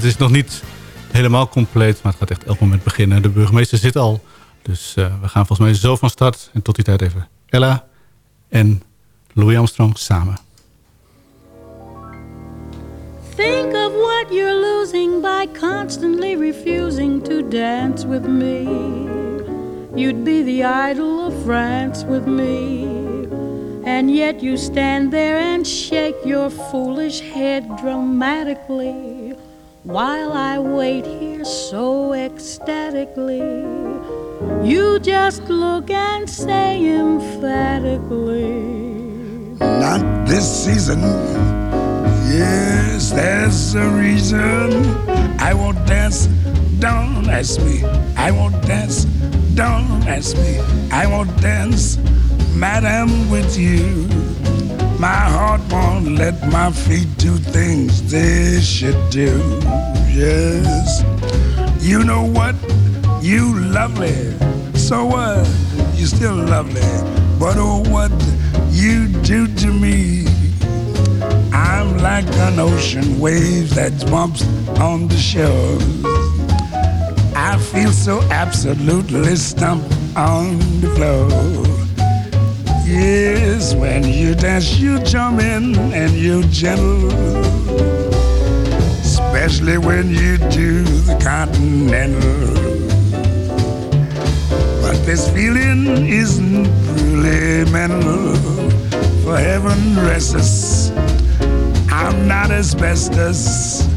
gemeente is nog niet helemaal compleet, maar het gaat echt elk moment beginnen. De burgemeester zit al, dus uh, we gaan volgens mij zo van start. En tot die tijd even Ella en Louis Armstrong samen. Think of what you're losing by constantly refusing to dance with me. You'd be the idol of France with me. And yet you stand there and shake your foolish head dramatically while I wait here so ecstatically. You just look and say emphatically, Not this season. Yes, there's a reason. I won't dance. Don't ask me. I won't dance. Don't ask me. I won't dance, madam, with you. My heart won't let my feet do things they should do. Yes. You know what? You lovely. So what? You still lovely. But oh, what you do to me. I'm like an ocean wave that bumps on the shore. I feel so absolutely stumped on the floor. Yes, when you dance, you jump in and you gentle. Especially when you do the continental. But this feeling isn't really mental. For heaven rest us, I'm not asbestos.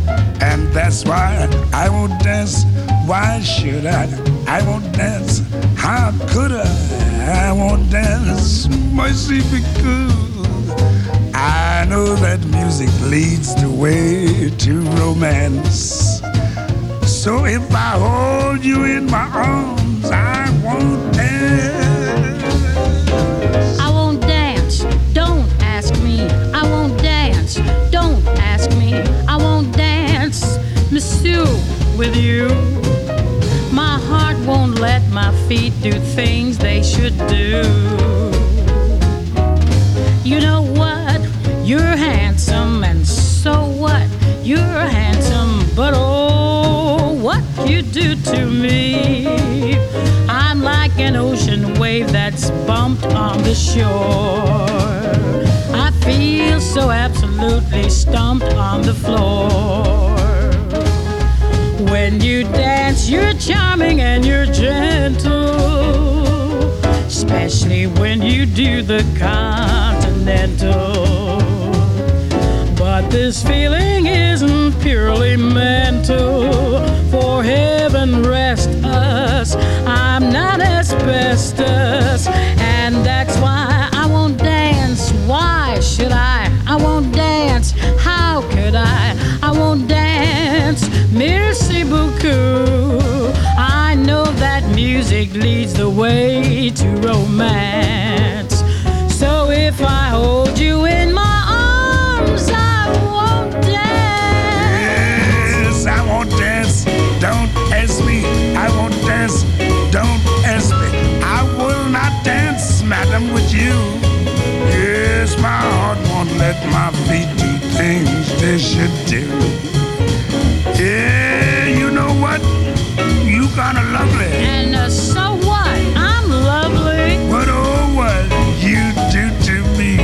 And that's why I won't dance. Why should I? I won't dance. How could I? I won't dance, mercy because I know that music leads the way to romance. So if I hold you in my arms, my feet do things they should do. You know what? You're handsome, and so what? You're handsome, but oh, what you do to me. I'm like an ocean wave that's bumped on the shore. I feel so absolutely stumped on the floor. When you dance, you're charming and you're gentle, especially when you do the continental. But this feeling isn't purely mental. For heaven rest us, I'm not asbestos, and that's why I won't dance. Why should I? I won't dance. How could I? I won't dance. Merci beaucoup. Music leads the way to romance. So if I hold you in my arms, I won't dance. Yes, I won't dance. Don't ask me. I won't dance. Don't ask me. I will not dance, madam, with you. Yes, my heart won't let my feet do things they should do. Yeah? You kinda lovely. And uh, so what? I'm lovely. But oh, what you do to me.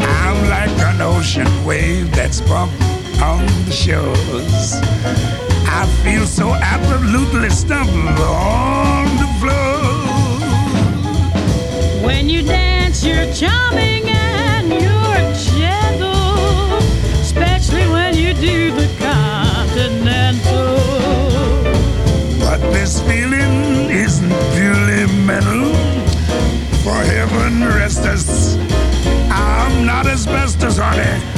I'm like an ocean wave that's bumped on the shores. I feel so absolutely stumped on the floor. When you dance, you're charming this feeling isn't purely mental. For heaven rest us, I'm not asbestos, honey.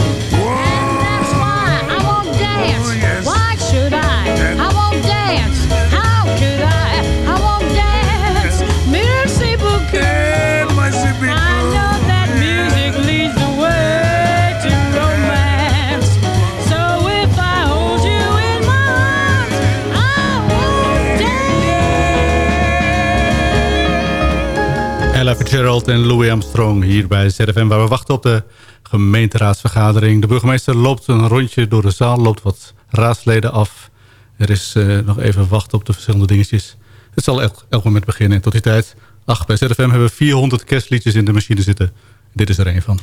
Ella Fitzgerald en Louis Armstrong hier bij ZFM... waar we wachten op de gemeenteraadsvergadering. De burgemeester loopt een rondje door de zaal, loopt wat raadsleden af. Er is uh, nog even wachten op de verschillende dingetjes. Het zal elk, moment beginnen. Tot die tijd, ach, bij ZFM hebben we 400 kerstliedjes in de machine zitten. Dit is er een van.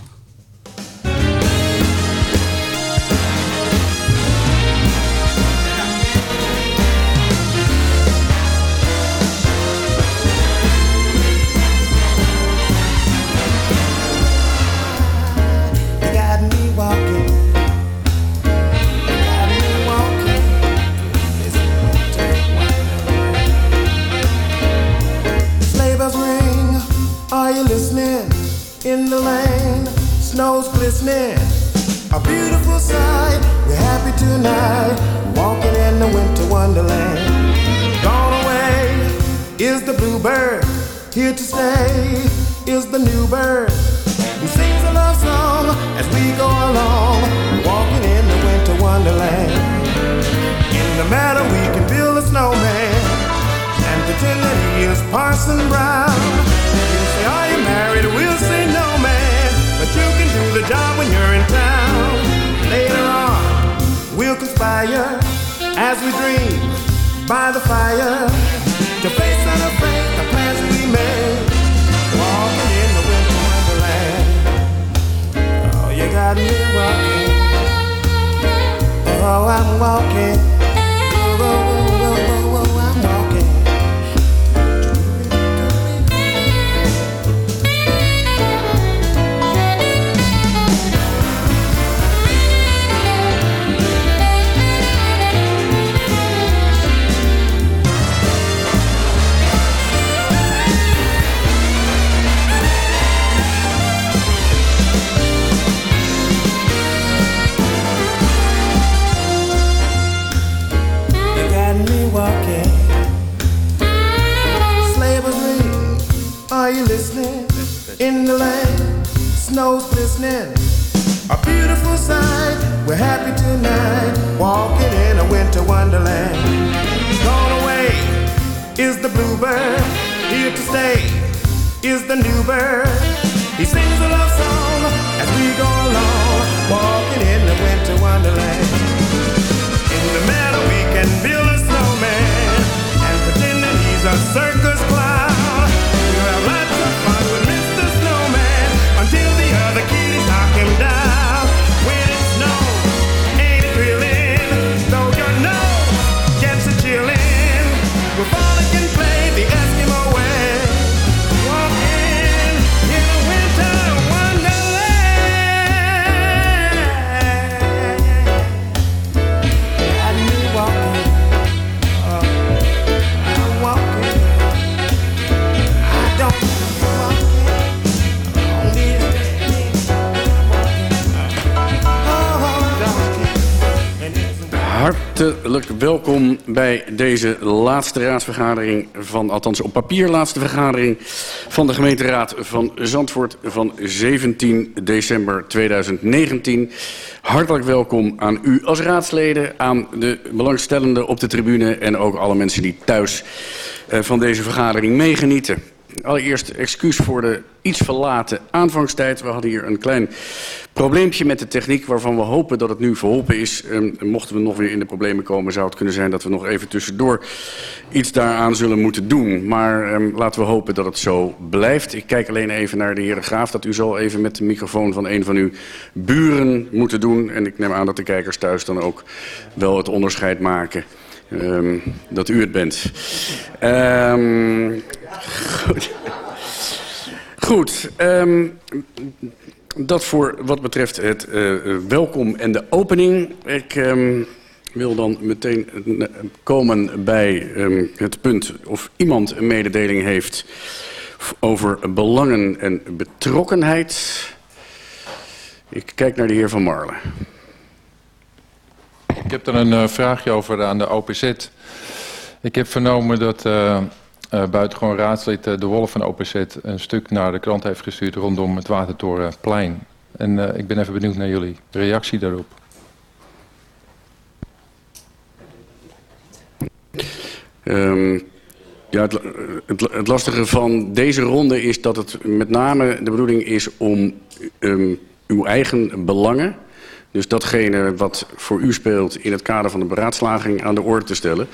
Snow's glistening. A beautiful sight, we're happy tonight, walking in the winter wonderland. Gone away is the bluebird, here to stay is the new bird. He sings a love song as we go along, walking in the winter wonderland. In the meadow we can build a snowman and pretend that he is Parson Brown. Job when you're in town. Later on, we'll conspire as we dream by the fire to face unafraid the plans we made. Walking in the winter wonderland. Oh, you got me walking. Oh, I'm walking. Walking in a winter wonderland. Gone away is the bluebird. Here to stay is the new bird. He sings a love song as we go along, walking in the winter wonderland. In the meadow we can build a snowman and pretend that he's a circus clown. Deze laatste raadsvergadering van, althans op papier laatste vergadering van de gemeenteraad van Zandvoort van 17 december 2019. Hartelijk welkom aan u als raadsleden, aan de belangstellenden op de tribune en ook alle mensen die thuis eh, van deze vergadering meegenieten. Allereerst excuus voor de iets verlaten aanvangstijd. We hadden hier een klein probleempje met de techniek... waarvan we hopen dat het nu verholpen is. Mochten we nog weer in de problemen komen... zou het kunnen zijn dat we nog even tussendoor iets daaraan zullen moeten doen. Maar um, laten we hopen dat het zo blijft. Ik kijk alleen even naar de heer Graaf... dat u zal even met de microfoon van een van uw buren moeten doen. En ik neem aan dat de kijkers thuis dan ook wel het onderscheid maken... Um, dat u het bent. Um, goed. Goed. Um, dat voor wat betreft het uh, welkom en de opening. Ik wil dan meteen komen bij het punt of iemand een mededeling heeft over belangen en betrokkenheid. Ik kijk naar de heer Van Marlen. Ik heb er een uh, vraagje over aan de OPZ. Ik heb vernomen dat uh, uh, buitengewoon raadslid De Wolf van OPZ... een stuk naar de krant heeft gestuurd rondom het Watertorenplein. En ik ben even benieuwd naar jullie reactie daarop. Um, ja, het, lastige van deze ronde is dat het met name de bedoeling is om... Um, uw eigen belangen. Dus datgene wat voor u speelt in het kader van de beraadslaging aan de orde te stellen.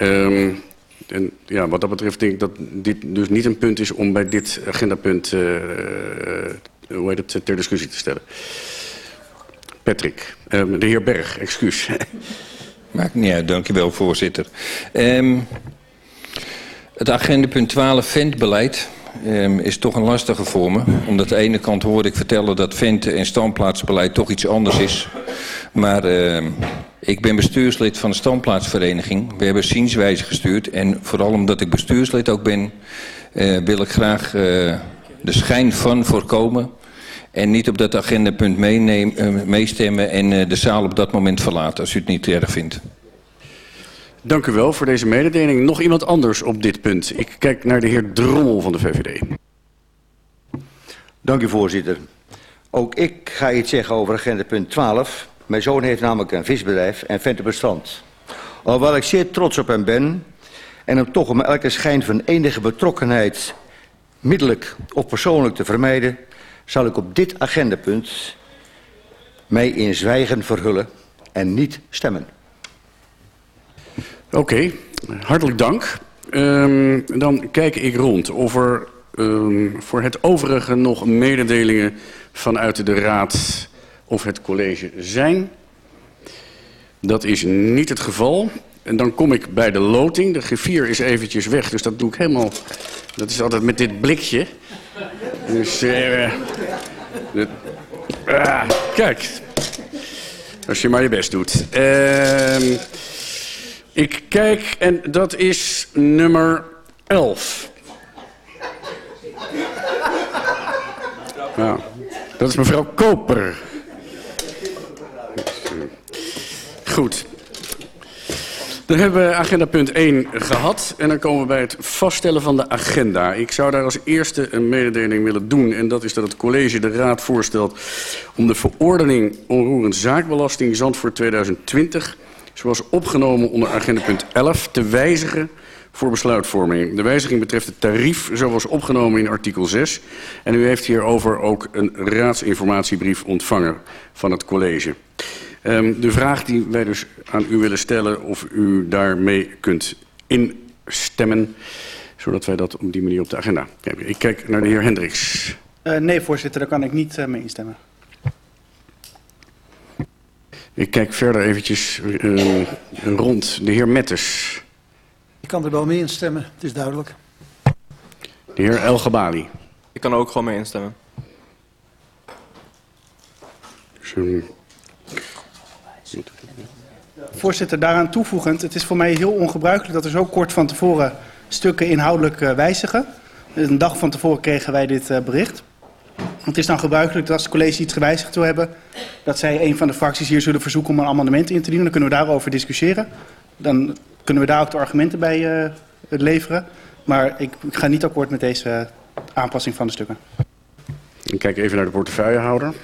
Um, en ja, wat dat betreft denk ik dat dit dus niet een punt is om bij dit agendapunt uh, hoe heet het, ter discussie te stellen. Patrick, um, de heer Berg, excuus. Maakt niet uit, dankjewel voorzitter. Um, het agendapunt 12 ventbeleid um, is toch een lastige voor me. Omdat de ene kant hoor ik vertellen dat venten- en standplaatsbeleid toch iets anders is. Maar uh, ik ben bestuurslid van de standplaatsvereniging. We hebben zienswijze gestuurd. En vooral omdat ik bestuurslid ook ben... Uh, wil ik graag uh, de schijn van voorkomen... En niet op dat agendapunt meenemen, uh, meestemmen en de zaal op dat moment verlaten, als u het niet erg vindt. Dank u wel voor deze mededeling. Nog iemand anders op dit punt? Ik kijk naar de heer Drommel van de VVD. Dank u voorzitter. Ook ik ga iets zeggen over agenda punt 12. Mijn zoon heeft namelijk een visbedrijf en vindt het bestand. Alhoewel ik zeer trots op hem ben en hem toch om elke schijn van enige betrokkenheid middelijk of persoonlijk te vermijden, zal ik op dit agendapunt mij in zwijgen verhullen en niet stemmen. Oké, hartelijk dank. Um, dan kijk ik rond of er um, voor het overige nog mededelingen vanuit de raad of het college zijn. Dat is niet het geval. En dan kom ik bij de loting. De griffier is eventjes weg, dus dat doe ik helemaal... Dat is altijd met dit blikje. Dus... De, ah, kijk. Als je maar je best doet. Uh, ik kijk en dat is nummer 11. Ja, dat is mevrouw Koper. Goed. Dan hebben we agenda punt 1 gehad. En dan komen we bij het vaststellen van de agenda. Ik zou daar als eerste een mededeling willen doen. En dat is dat het college de raad voorstelt om de verordening onroerend zaakbelasting Zandvoort 2020... zoals opgenomen onder agenda punt 11 te wijzigen voor besluitvorming. De wijziging betreft het tarief zoals opgenomen in artikel 6. En u heeft hierover ook een raadsinformatiebrief ontvangen van het college. Um, de vraag die wij dus aan u willen stellen of u daarmee kunt instemmen, zodat wij dat op die manier op de agenda. Ik kijk naar de heer Hendricks. Uh, nee, voorzitter, daar kan ik niet uh, mee instemmen. Ik kijk verder eventjes uh, rond. De heer Metters. Ik kan er wel mee instemmen, het is duidelijk. De heer El Gabali. Ik kan er ook gewoon mee instemmen. Voorzitter, daaraan toevoegend, het is voor mij heel ongebruikelijk dat er zo kort van tevoren stukken inhoudelijk uh, wijzigen. Een dag van tevoren kregen wij dit bericht. Het is dan gebruikelijk dat als het college iets gewijzigd wil hebben, dat zij een van de fracties hier zullen verzoeken om een amendement in te dienen. Dan kunnen we daarover discussiëren. Dan kunnen we daar ook de argumenten bij uh, leveren. Maar ik, ik ga niet akkoord met deze aanpassing van de stukken. Ik kijk even naar de portefeuillehouder.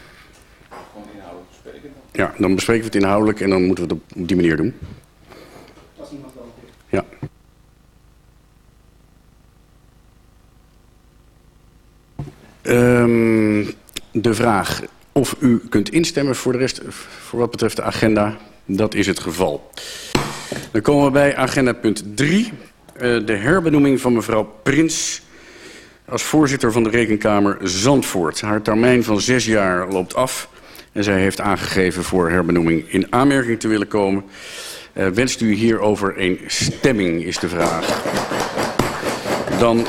Ja, dan bespreken we het inhoudelijk en dan moeten we het op die manier doen. Als iemand wel Ja. Um, de vraag of u kunt instemmen voor de rest, voor wat betreft de agenda, dat is het geval. Dan komen we bij agenda punt 3, uh, de herbenoeming van mevrouw Prins als voorzitter van de Rekenkamer Zandvoort. Haar termijn van zes jaar loopt af. En zij heeft aangegeven voor herbenoeming in aanmerking te willen komen. Uh, wenst u hierover een stemming, is de vraag. Dan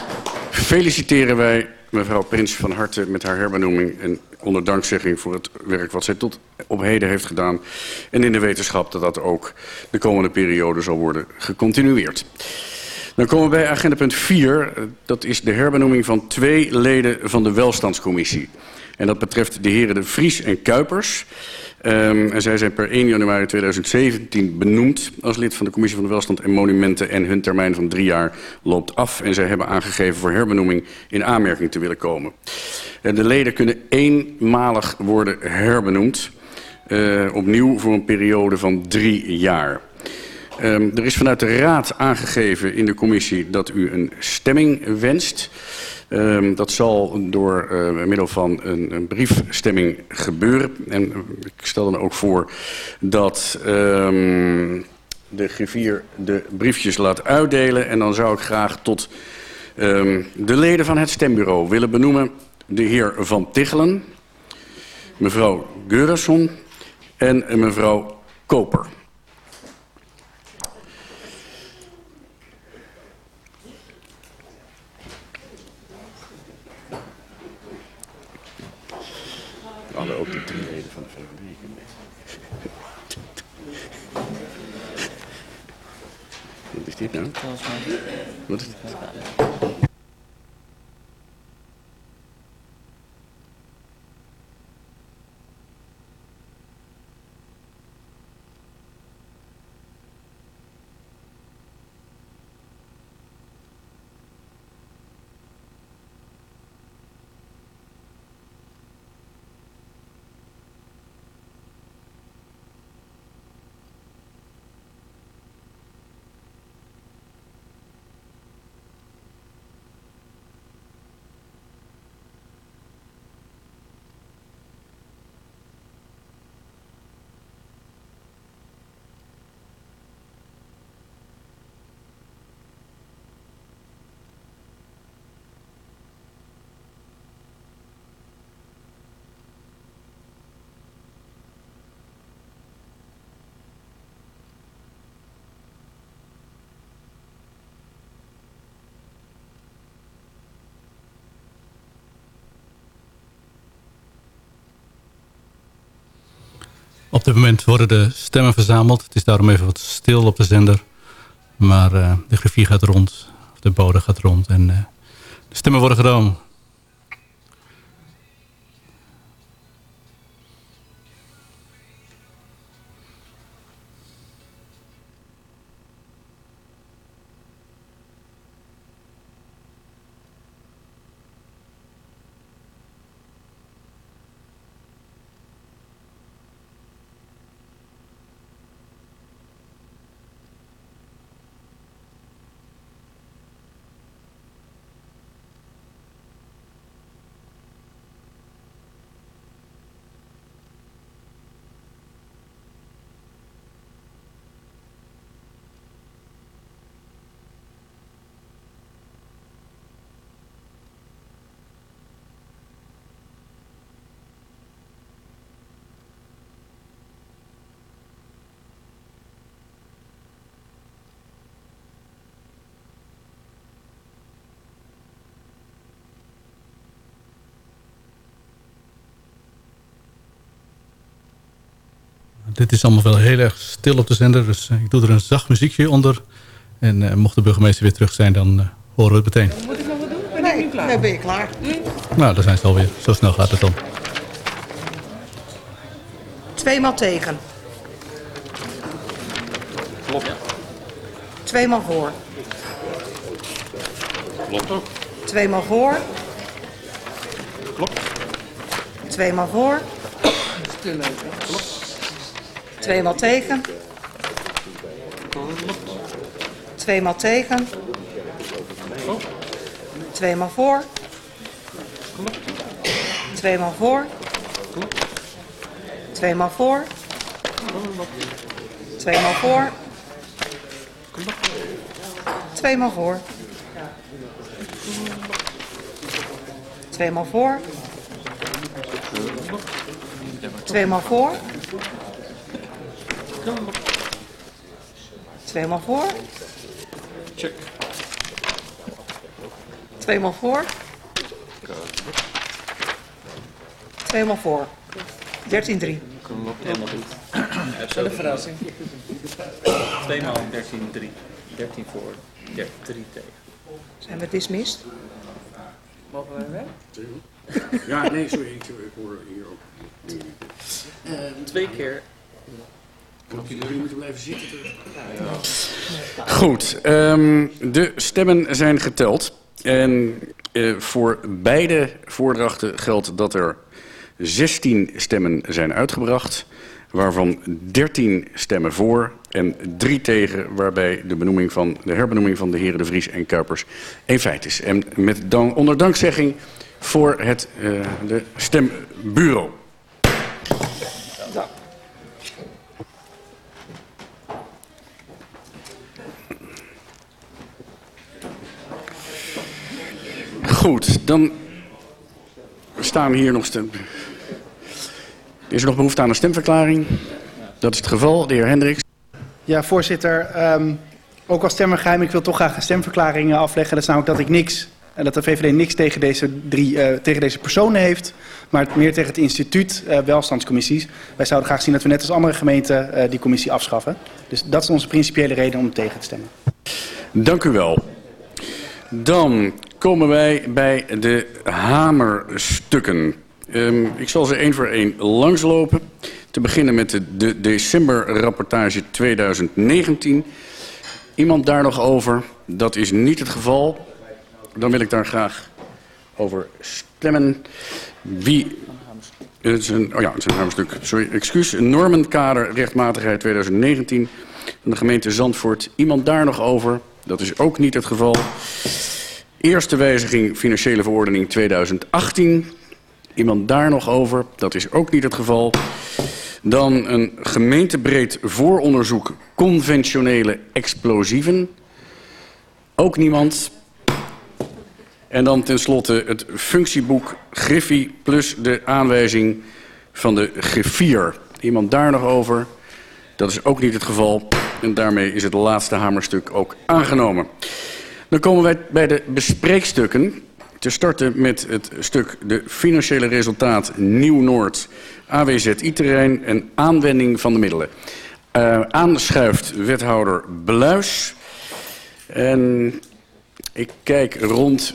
feliciteren wij mevrouw Prins van harte met haar herbenoeming... en onder dankzegging voor het werk wat zij tot op heden heeft gedaan... en in de wetenschap dat dat ook de komende periode zal worden gecontinueerd. Dan komen we bij agenda punt 4. Dat is de herbenoeming van twee leden van de welstandscommissie. En dat betreft de heren De Vries en Kuipers. Um, en zij zijn per 1 januari 2017 benoemd als lid van de Commissie van de Welstand en Monumenten. En hun termijn van drie jaar loopt af. En zij hebben aangegeven voor herbenoeming in aanmerking te willen komen. En de leden kunnen eenmalig worden herbenoemd. Uh, opnieuw voor een periode van drie jaar. Um, er is vanuit de Raad aangegeven in de commissie dat u een stemming wenst. Ehm, dat zal door eh, middel van een, een briefstemming gebeuren. En eh, ik stel dan ook voor dat ehm, de griffier de briefjes laat uitdelen. En dan zou ik graag tot ehm, de leden van het stembureau willen benoemen... de heer Van Tichelen, mevrouw Geurasson en mevrouw Koper. Ja. Wat? Op dit moment worden de stemmen verzameld. Het is daarom even wat stil op de zender. Maar uh, de griffier gaat rond, de bode gaat rond en uh, de stemmen worden gedaan. Dit is allemaal wel heel erg stil op de zender. Dus uh, ik doe er een zacht muziekje onder. En uh, mocht de burgemeester weer terug zijn, dan uh, horen we het meteen. Moet ik nog wat doen? Ben nee, ik niet klaar? Nee, ben je klaar. Hm? Nou, daar zijn ze alweer. Zo snel gaat het dan. Tweemaal tegen. Klopt. Tweemaal voor. Klopt ook. Tweemaal voor. Klopt. Tweemaal voor. Stil even. Klopt. Tweemaal tegen. Tweemaal tegen. Tweemaal voor. Tweemaal voor. Tweemaal voor. Tweemaal voor. Tweemaal voor. Tweemaal voor. Tweemaal voor. Tweemaal voor. Check. Tweemaal voor. Tweemaal voor. 13-3. Klopt helemaal goed. Wat een verrassing. Tweemaal 13-3. 13 voor, 3 tegen. Zijn we dismissed? Mogen wij weg? Ja, nee, sorry. Ik, ik hoor hier ook. Uh, twee keer. Blijven zitten. Goed, um, de stemmen zijn geteld. En uh, voor beide voordrachten geldt dat er 16 stemmen zijn uitgebracht. waarvan 13 stemmen voor en 3 tegen, waarbij de, benoeming van, de herbenoeming van de heren De Vries en Kuipers een feit is. En met dan, onder dankzegging voor het uh, de stembureau. Goed, dan staan hier nog stem. Is er nog behoefte aan een stemverklaring? Dat is het geval, de heer Hendricks. Ja, voorzitter. Um, ook als stemvergeheim, ik wil toch graag een stemverklaring afleggen. Dat is namelijk dat ik niks, en dat de VVD niks tegen deze, drie, uh, tegen deze personen heeft, maar meer tegen het instituut uh, welstandscommissies. Wij zouden graag zien dat we net als andere gemeenten uh, die commissie afschaffen. Dus dat is onze principiële reden om tegen te stemmen. Dank u wel. Dan komen wij bij de hamerstukken. Um, ik zal ze één voor één langslopen. Te beginnen met de, de decemberrapportage 2019. Iemand daar nog over? Dat is niet het geval. Dan wil ik daar graag over stemmen. Wie... Het is een, oh ja, het is een hamerstuk. Sorry, excuus. Normenkader rechtmatigheid 2019 van de gemeente Zandvoort. Iemand daar nog over? Dat is ook niet het geval. Eerste wijziging financiële verordening 2018. Iemand daar nog over? Dat is ook niet het geval. Dan een gemeentebreed vooronderzoek conventionele explosieven. Ook niemand. En dan tenslotte het functieboek Griffie plus de aanwijzing van de griffier. Iemand daar nog over? Dat is ook niet het geval. En daarmee is het laatste hamerstuk ook aangenomen. Dan komen wij bij de bespreekstukken. Te starten met het stuk de financiële resultaat Nieuw-Noord, AWZI-terrein en aanwending van de middelen. Uh, aanschuift wethouder Bluis. En ik kijk rond.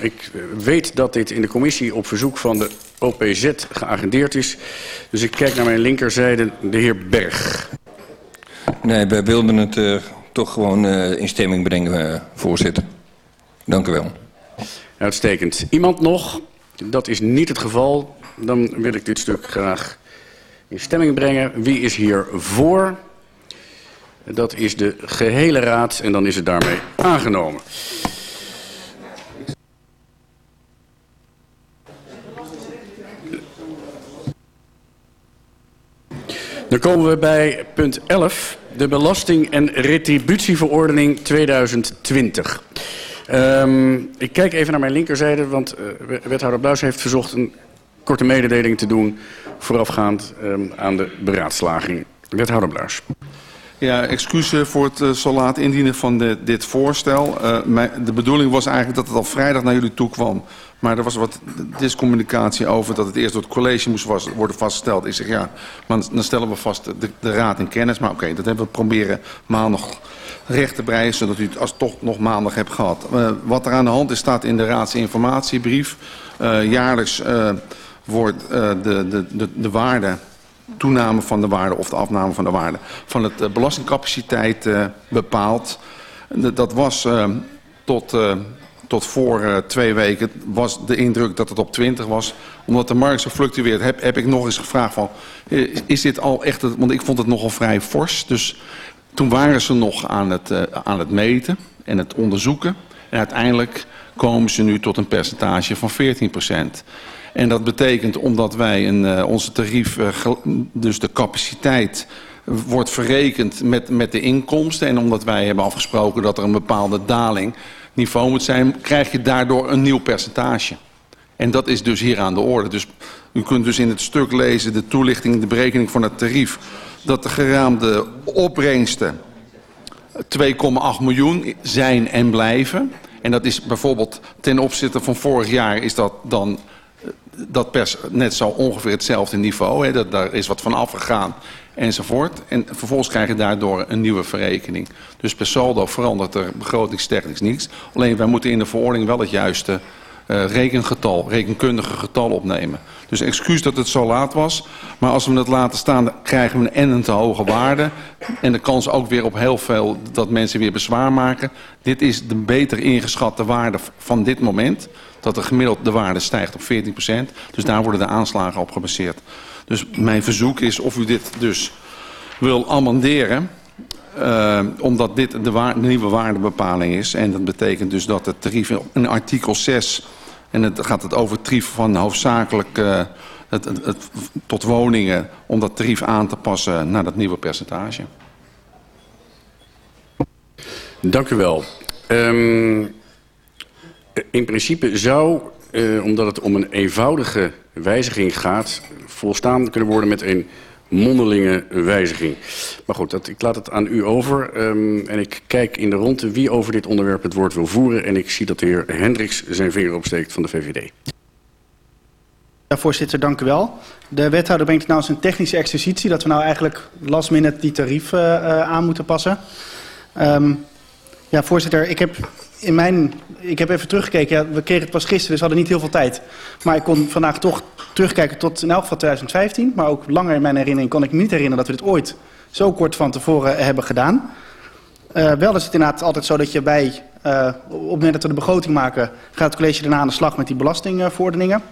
Ik weet dat dit in de commissie op verzoek van de OPZ geagendeerd is. Dus ik kijk naar mijn linkerzijde, de heer Berg. Nee, wij wilden het uh, toch gewoon uh, in stemming brengen, uh, voorzitter. Dank u wel. Uitstekend. Iemand nog? Dat is niet het geval. Dan wil ik dit stuk graag in stemming brengen. Wie is hier voor? Dat is de gehele raad en dan is het daarmee aangenomen. Dan komen we bij punt 11, de belasting- en retributieverordening 2020. Um, ik kijk even naar mijn linkerzijde, want uh, wethouder Bluis heeft verzocht een korte mededeling te doen voorafgaand um, aan de beraadslaging. Wethouder Bluis. Ja, excuses voor het uh, zo laat indienen van de, dit voorstel. Uh, mijn, de bedoeling was eigenlijk dat het al vrijdag naar jullie toe kwam. Maar er was wat discommunicatie over dat het eerst door het college moest worden vastgesteld. Ik zeg ja, maar dan stellen we vast de, de raad in kennis. Maar oké, dat hebben we proberen maandag recht te breien, zodat u het als toch nog maandag hebt gehad. Uh, wat er aan de hand is, staat in de raadsinformatiebrief. Jaarlijks wordt de, de, de waarde toename van de waarde of de afname van de waarde van het belastingcapaciteit uh, bepaald. Dat was uh, tot, tot voor twee weken was de indruk dat het op 20 was. Omdat de markt zo fluctueert heb, heb ik nog eens gevraagd van is dit al echt, het, want ik vond het nogal vrij fors. Dus toen waren ze nog aan het, aan het meten en het onderzoeken. En uiteindelijk komen ze nu tot een percentage van 14 procent. En dat betekent omdat wij een, uh, onze tarief, uh, dus de capaciteit, wordt verrekend met, met de inkomsten. En omdat wij hebben afgesproken dat er een bepaalde daling niveau moet zijn, krijg je daardoor een nieuw percentage. En dat is dus hier aan de orde. Dus u kunt dus in het stuk lezen, de toelichting, de berekening van het tarief, dat de geraamde opbrengsten 2,8 miljoen zijn en blijven. En dat is bijvoorbeeld ten opzichte van vorig jaar is dat dan dat pers net zo ongeveer hetzelfde niveau. Hè, dat, daar is wat van afgegaan enzovoort. En vervolgens krijg je daardoor een nieuwe verrekening. Dus per saldo verandert er begrotingstechnisch niets. Alleen wij moeten in de verordening wel het juiste uh, rekengetal, rekenkundige getal opnemen. Dus excuus dat het zo laat was. Maar als we het laten staan, krijgen we een en te hoge waarde. En de kans ook weer op heel veel dat mensen weer bezwaar maken. Dit is de beter ingeschatte waarde van dit moment dat de gemiddelde waarde stijgt op 14%. Dus daar worden de aanslagen op gebaseerd. Dus mijn verzoek is of u dit dus wil amenderen... Uh, omdat dit de, waar, de, nieuwe waardebepaling is. En dat betekent dus dat het tarief in artikel 6... en het gaat het over tarief van hoofdzakelijk... Uh, het, het, tot woningen om dat tarief aan te passen naar dat nieuwe percentage. Dank u wel. Um, in principe zou, uh, omdat het om een eenvoudige wijziging gaat... volstaan kunnen worden met een mondelinge wijziging. Maar goed, dat, ik laat het aan u over. Um, en ik kijk in de ronde wie over dit onderwerp het woord wil voeren. En ik zie dat de heer Hendricks zijn vinger opsteekt van de VVD. Ja, voorzitter, dank u wel. De wethouder brengt nou eens een technische exercitie... dat we nou eigenlijk last minute die tarief uh, uh, aan moeten passen. Um, ja, voorzitter, ik heb in mijn, ik heb even teruggekeken. Ja, we kregen het pas gisteren, dus we hadden niet heel veel tijd. Maar ik kon vandaag toch terugkijken tot in elk geval 2015. Maar ook langer in mijn herinnering kon ik me niet herinneren dat we dit ooit zo kort van tevoren hebben gedaan. Uh, wel is het inderdaad altijd zo dat je bij, uh, op het moment dat we de begroting maken, gaat het college daarna aan de slag met die belastingverordeningen.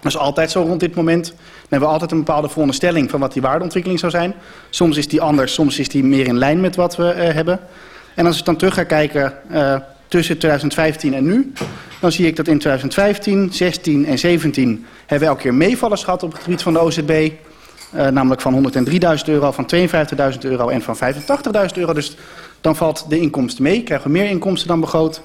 Dat is altijd zo rond dit moment. Dan hebben we altijd een bepaalde veronderstelling van wat die waardeontwikkeling zou zijn. Soms is die anders, soms is die meer in lijn met wat we uh, hebben. En als ik dan terug ga kijken tussen 2015 en nu, dan zie ik dat in 2015, 16 en 17 hebben we elke keer meevallers gehad op het gebied van de OZB. Uh, namelijk van 103.000 euro, van 52.000 euro en van 85.000 euro. Dus dan valt de inkomsten mee, krijgen we meer inkomsten dan begroot.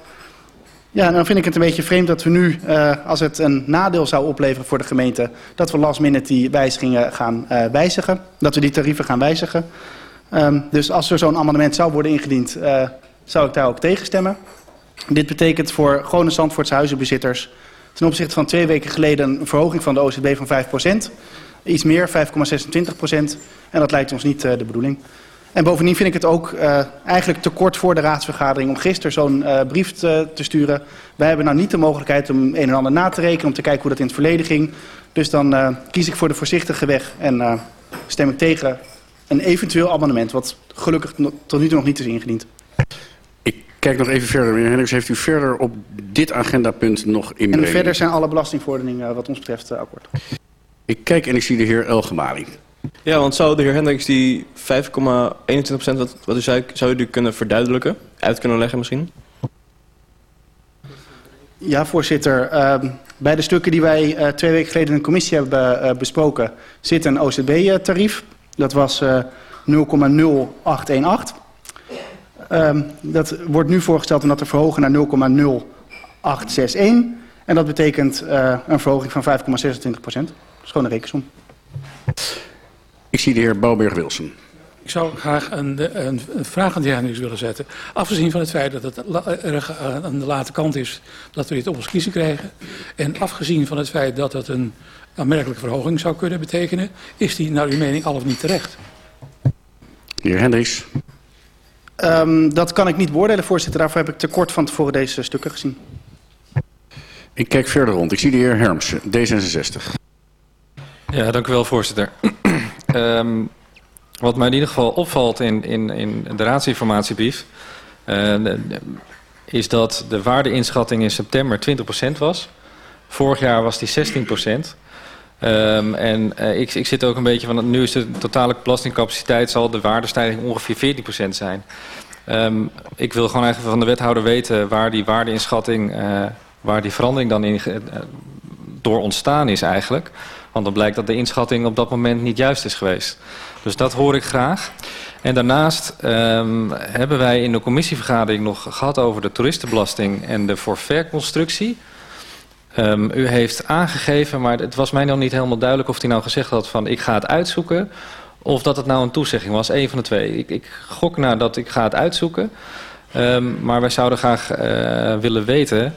Ja, dan vind ik het een beetje vreemd dat we nu, uh, als het een nadeel zou opleveren voor de gemeente, dat we last minute die wijzigingen gaan uh, wijzigen, dat we die tarieven gaan wijzigen. Um, dus als er zo'n amendement zou worden ingediend, zou ik daar ook tegen stemmen. Dit betekent voor gewone Zandvoortse huizenbezitters ten opzichte van twee weken geleden een verhoging van de OZB van 5%. Iets meer, 5,26%. En dat lijkt ons niet uh, de bedoeling. En bovendien vind ik het ook uh, eigenlijk te kort voor de raadsvergadering om gisteren zo'n uh, brief te, te, sturen. Wij hebben nou niet de mogelijkheid om een en ander na te rekenen, om te kijken hoe dat in het verleden ging. Dus dan kies ik voor de voorzichtige weg en stem ik tegen een eventueel amendement, wat gelukkig tot nu toe nog niet is ingediend. Kijk nog even verder. Meneer Hendricks, heeft u verder op dit agendapunt nog inbreng? En verder zijn alle belastingverordeningen wat ons betreft akkoord. Ik kijk en ik zie de heer Elgemali. Ja, want zou de heer Hendricks die 5,21% wat, wat u zei, zou u die kunnen verduidelijken? Uit kunnen leggen misschien? Ja, voorzitter. Uh, bij de stukken die wij uh, twee weken geleden in de commissie hebben uh, besproken... zit een OZB-tarief. Dat was uh, 0,0818. Um, dat wordt nu voorgesteld om dat te verhogen naar 0,0861. En dat betekent uh, een verhoging van 5,26 procent. Dat is gewoon een rekensom. Ik zie de heer Bouwberg-Wilson. Ik zou graag een, een, een vraag aan de heer Hendricks willen zetten. Afgezien van het feit dat het erg aan de late kant is dat we dit op ons kiezen krijgen. En afgezien van het feit dat het een aanmerkelijke verhoging zou kunnen betekenen. Is die naar uw mening al of niet terecht? De heer Hendricks. Um, dat kan ik niet beoordelen, voorzitter. Daarvoor heb ik te kort van tevoren deze stukken gezien. Ik kijk verder rond. Ik zie de heer Hermsen, D66. Ja, dank u wel, voorzitter. um, wat mij in ieder geval opvalt in, in, in de raadsinformatiebrief... Uh, is dat de waardeinschatting in september 20% was. Vorig jaar was die 16%. Um, en uh, ik, ik zit ook een beetje van, nu is de totale belastingcapaciteit, zal de waardestijging ongeveer 14% zijn. Um, ik wil gewoon even van de wethouder weten waar die waardeinschatting, uh, waar die verandering dan in, uh, door ontstaan is eigenlijk. Want dan blijkt dat de inschatting op dat moment niet juist is geweest. Dus dat hoor ik graag. En daarnaast um, hebben wij in de commissievergadering nog gehad over de toeristenbelasting en de forfaitconstructie. Um, u heeft aangegeven, maar het was mij nog niet helemaal duidelijk of hij nou gezegd had van ik ga het uitzoeken. Of dat het nou een toezegging was, een van de twee. Ik, ik gok naar dat ik ga het uitzoeken. Um, maar wij zouden graag uh, willen weten,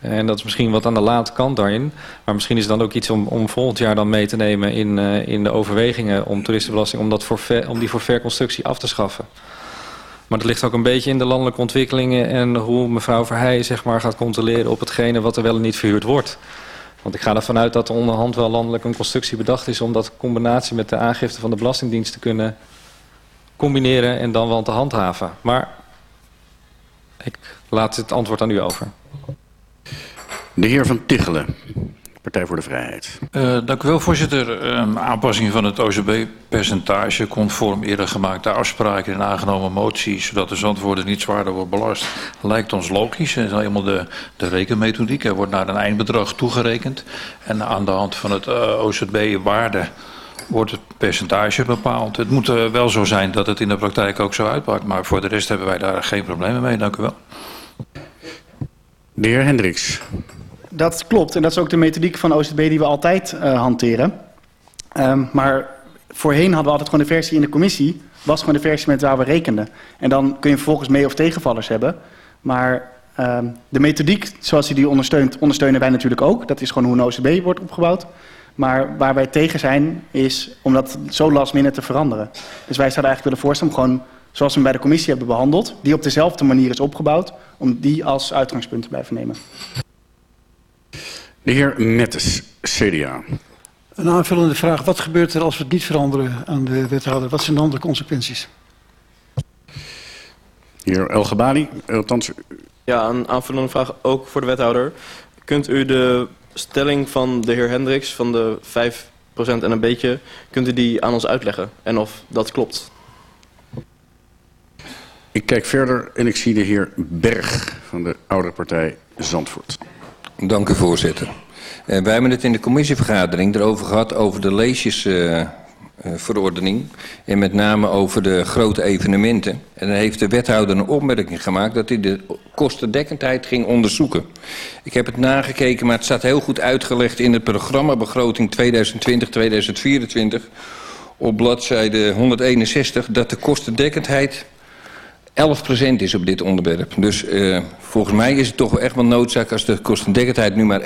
en dat is misschien wat aan de late kant daarin. Maar misschien is het dan ook iets om, om volgend jaar dan mee te nemen in, uh, in de overwegingen om toeristenbelasting, om, dat forfait, om die forfaitconstructie af te schaffen. Maar dat ligt ook een beetje in de landelijke ontwikkelingen en hoe mevrouw Verheijen zeg maar, gaat controleren op hetgene wat er wel en niet verhuurd wordt. Want ik ga ervan uit dat er onderhand wel landelijk een constructie bedacht is om dat combinatie met de aangifte van de Belastingdienst te kunnen combineren en dan wel te handhaven. Maar ik laat het antwoord aan u over. De heer Van Tichelen, Partij voor de Vrijheid. Uh, dank u wel, voorzitter. Um, aanpassing van het OCB-percentage conform eerder gemaakte afspraken en aangenomen moties, zodat de zandwoorden niet zwaarder wordt belast, lijkt ons logisch. Dat is helemaal de, de rekenmethodiek. Er wordt naar een eindbedrag toegerekend en aan de hand van het uh, OZB-waarde wordt het percentage bepaald. Het moet uh, wel zo zijn dat het in de praktijk ook zo uitpakt, maar voor de rest hebben wij daar geen problemen mee. Dank u wel. De heer Hendricks. Dat klopt en dat is ook de methodiek van OZB die we altijd uh, hanteren. Um, maar voorheen hadden we altijd gewoon de versie in de commissie. Was gewoon de versie met waar we rekenden. En dan kun je vervolgens mee- of tegenvallers hebben. Maar um, de methodiek zoals u die ondersteunt, ondersteunen wij natuurlijk ook. Dat is gewoon hoe een OZB wordt opgebouwd. Maar waar wij tegen zijn is om dat zo last te veranderen. Dus wij zouden eigenlijk willen voorstellen om gewoon zoals we hem bij de commissie hebben behandeld... die op dezelfde manier is opgebouwd, om die als uitgangspunt te blijven nemen. De heer Mettes, CDA. Een aanvullende vraag. Wat gebeurt er als we het niet veranderen aan de wethouder? Wat zijn dan de consequenties? Heer El Gabali, althans... Ja, een aanvullende vraag ook voor de wethouder. Kunt u de stelling van de heer Hendricks van de 5% en een beetje... kunt u die aan ons uitleggen en of dat klopt? Ik kijk verder en ik zie de heer Berg van de oude partij Zandvoort. Dank u voorzitter. Uh, wij hebben het in de commissievergadering erover gehad over de leesjesverordening. Uh, uh, en met name over de grote evenementen. En dan heeft de wethouder een opmerking gemaakt dat hij de kostendekkendheid ging onderzoeken. Ik heb het nagekeken, maar het staat heel goed uitgelegd in het programma begroting 2020-2024 op bladzijde 161 dat de kostendekkendheid 11% is op dit onderwerp. Dus uh, volgens mij is het toch echt wel noodzaak als de kostendekkendheid nu maar 11%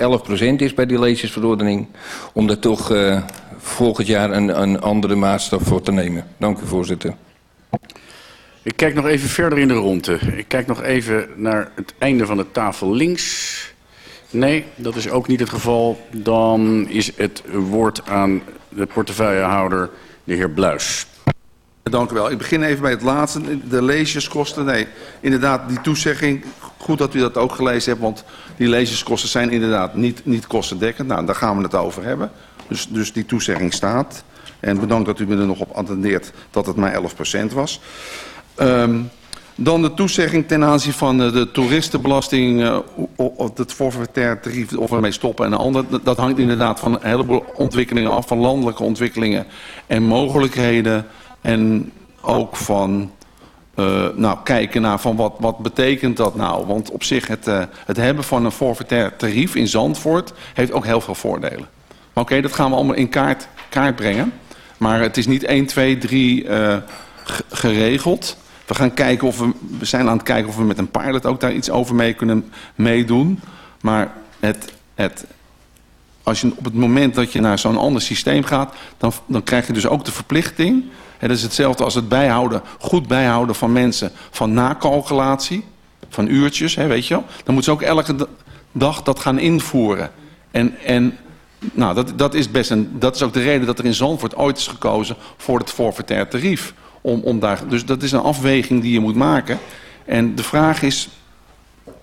is bij die leesjesverordening, om daar toch uh, volgend jaar een, een andere maatstaf voor te nemen. Dank u voorzitter. Ik kijk nog even verder in de ronde. Ik kijk nog even naar het einde van de tafel links. Nee, dat is ook niet het geval. Dan is het woord aan de portefeuillehouder, de heer Bluis. Dank u wel. Ik begin even bij het laatste, de leesjeskosten. Nee, inderdaad, die toezegging, goed dat u dat ook gelezen hebt, want die leesjeskosten zijn inderdaad niet, niet kostendekkend. Nou, daar gaan we het over hebben. Dus, dus die toezegging staat. En bedankt dat u me er nog op attendeert dat het maar 11% was. Um, dan de toezegging ten aanzien van de toeristenbelasting, uh, het forfaitair tarief, of ermee stoppen en een ander. Dat hangt inderdaad van een heleboel ontwikkelingen af, van landelijke ontwikkelingen en mogelijkheden. En ook van uh, nou, kijken naar van wat, wat betekent dat nou. Want op zich het, uh, het hebben van een forfaitair tarief in Zandvoort heeft ook heel veel voordelen. Maar oké, dat gaan we allemaal in kaart, kaart brengen. Maar het is niet 1, 2, 3 uh, geregeld. We gaan kijken of we, we zijn aan het kijken of we met een pilot ook daar iets over mee kunnen meedoen. Maar het, het, als je op het moment dat je naar zo'n ander systeem gaat, dan, dan krijg je dus ook de verplichting Dat is hetzelfde als het bijhouden, goed bijhouden van mensen van nakalculatie, van uurtjes, hè, weet je wel. Dan moeten ze ook elke dag dat gaan invoeren. En, en nou, dat, dat is best een, dat is ook de reden dat er in Zandvoort ooit is gekozen voor het forfaitair tarief. Om, om daar, dus dat is een afweging die je moet maken. En de vraag is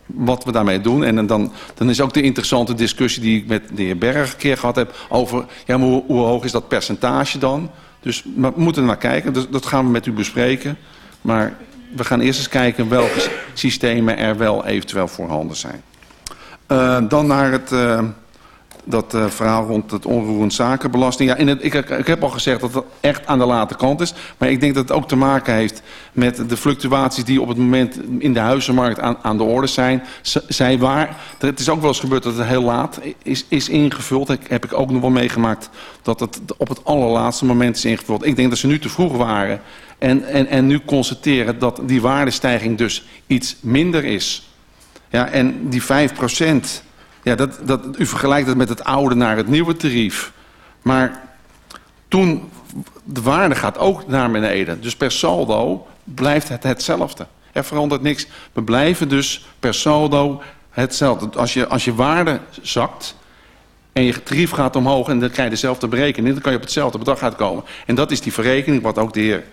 wat we daarmee doen. En dan, dan is ook de interessante discussie die ik met de heer Berg een keer gehad heb... over ja, hoe hoog is dat percentage dan? Dus we moeten naar kijken. Dat gaan we met u bespreken. Maar we gaan eerst eens kijken welke systemen er wel eventueel voorhanden zijn. Uh, dan naar het... Uh, dat uh, verhaal rond het onroerend zakenbelasting. Ja, ik, ik heb al gezegd dat het echt aan de late kant is. Maar ik denk dat het ook te maken heeft met de fluctuaties die op het moment in de huizenmarkt aan, aan de orde zijn. Zij waar, het is ook wel eens gebeurd dat het heel laat is, is ingevuld. Ik, heb ik ook nog wel meegemaakt dat het op het allerlaatste moment is ingevuld. Ik denk dat ze nu te vroeg waren. En, en, en nu constateren dat die waardestijging dus iets minder is. Ja, en die 5 procent... Ja, dat, dat, u vergelijkt het met het oude naar het nieuwe tarief. Maar toen, de waarde gaat ook naar beneden. Dus per saldo blijft het hetzelfde. Er verandert niks. We blijven dus per saldo hetzelfde. Als je, als je waarde zakt en je tarief gaat omhoog en dan krijg je dezelfde berekening, dan kan je op hetzelfde bedrag uitkomen. En dat is die verrekening wat ook de heer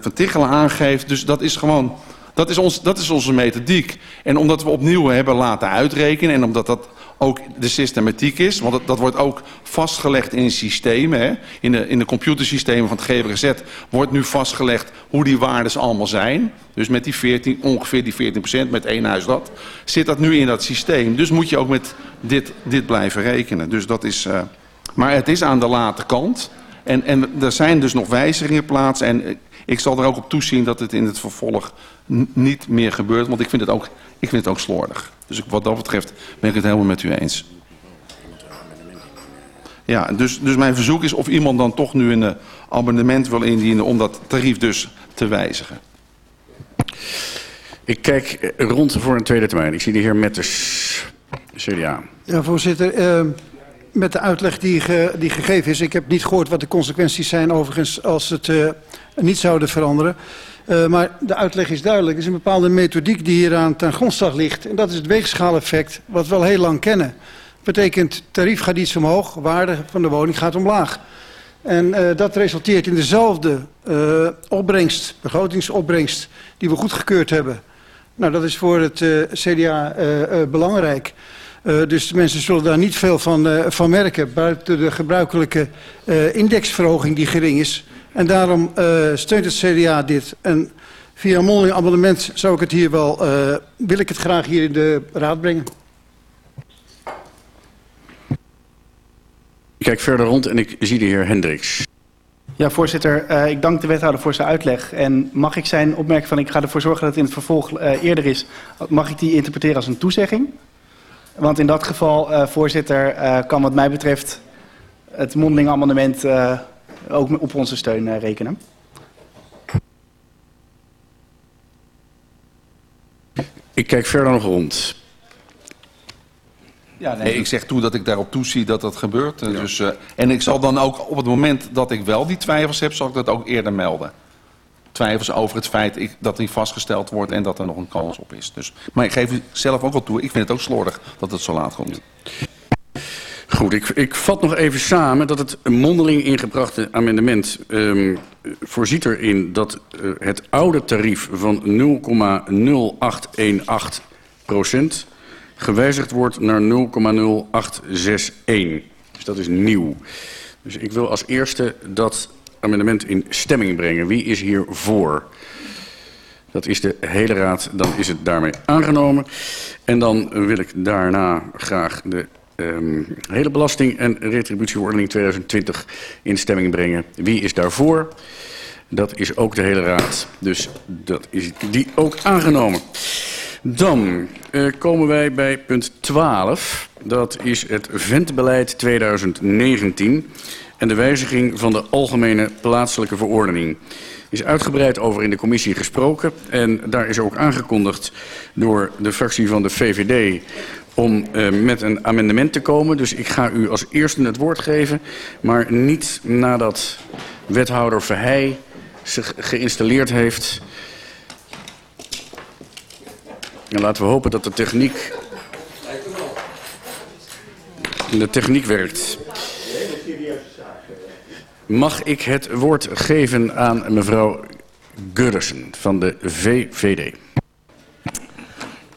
Van Tichelen aangeeft. Dus dat is gewoon Dat is, ons, dat is onze methodiek. En omdat we opnieuw hebben laten uitrekenen... en omdat dat ook de systematiek is... want dat, wordt ook vastgelegd in systemen. Hè? In, de, in de computersystemen van het GBRZ wordt nu vastgelegd... hoe die waardes allemaal zijn. Dus met die 14, ongeveer die 14% met één huis dat... zit dat nu in dat systeem. Dus moet je ook met dit, dit blijven rekenen. Dus dat is... Uh, maar het is aan de late kant... En, en er zijn dus nog wijzigingen plaats. En ik zal er ook op toezien dat het in het vervolg niet meer gebeurt. Want ik vind het ook, ik vind het ook slordig. Dus wat dat betreft ben ik het helemaal met u eens. Ja, dus, dus mijn verzoek is of iemand dan toch nu een abonnement wil indienen om dat tarief dus te wijzigen. Ik kijk rond voor een tweede termijn. Ik zie de heer Metters, CDA. Ja, voorzitter. Uh, met de uitleg die, ge, die gegeven is. Ik heb niet gehoord wat de consequenties zijn overigens als het uh, niet zouden veranderen. Uh, maar de uitleg is duidelijk. Er is een bepaalde methodiek die hieraan ten grondslag ligt. En dat is het weegschaaleffect, wat we al heel lang kennen. betekent, tarief gaat iets omhoog, waarde van de woning gaat omlaag. En uh, dat resulteert in dezelfde uh, opbrengst, begrotingsopbrengst, die we goedgekeurd hebben. Nou, dat is voor het CDA belangrijk. Dus mensen zullen daar niet veel van, van merken, buiten de gebruikelijke indexverhoging die gering is. En daarom steunt het CDA dit. En via een mondeling abonnement zou ik het hier wel, wil ik het graag hier in de raad brengen. Ik kijk verder rond en ik zie de heer Hendricks. Ja, voorzitter. Uh, ik dank de wethouder voor zijn uitleg. En mag ik zijn opmerking van ik ga ervoor zorgen dat het in het vervolg uh, eerder is, mag ik die interpreteren als een toezegging? Want in dat geval, uh, voorzitter, uh, kan wat mij betreft het mondeling amendement uh, ook op onze steun rekenen. Ik kijk verder nog rond. Ja, nee, ik zeg toe dat ik daarop toezie dat dat gebeurt. Ja. Dus, en ik zal dan ook op het moment dat ik wel die twijfels heb, zal ik dat ook eerder melden twijfels over het feit dat die vastgesteld wordt en dat er nog een kans op is. Dus, maar ik geef u zelf ook wel toe, ik vind het ook slordig dat het zo laat komt. Goed, ik, ik vat nog even samen dat het mondeling ingebrachte amendement um, voorziet erin dat uh, het oude tarief van 0,0818 procent gewijzigd wordt naar 0,0861. Dus dat is nieuw. Dus ik wil als eerste dat amendement in stemming brengen. Wie is hier voor? Dat is de hele raad. Dan is het daarmee aangenomen. En dan wil ik daarna graag de um, hele belasting- en retributieverordening 2020 in stemming brengen. Wie is daarvoor? Dat is ook de hele raad. Dus dat is die ook aangenomen. Dan uh, komen wij bij punt 12. Dat is het ventbeleid 2019 en de wijziging van de algemene plaatselijke verordening is uitgebreid over in de commissie gesproken. En daar is ook aangekondigd door de fractie van de VVD om uh, met een amendement te komen. Dus ik ga u als eerste het woord geven, maar niet nadat wethouder Verheij zich geïnstalleerd heeft. En laten we hopen dat de techniek, de techniek werkt. Mag ik het woord geven aan mevrouw Gurrissen van de VVD.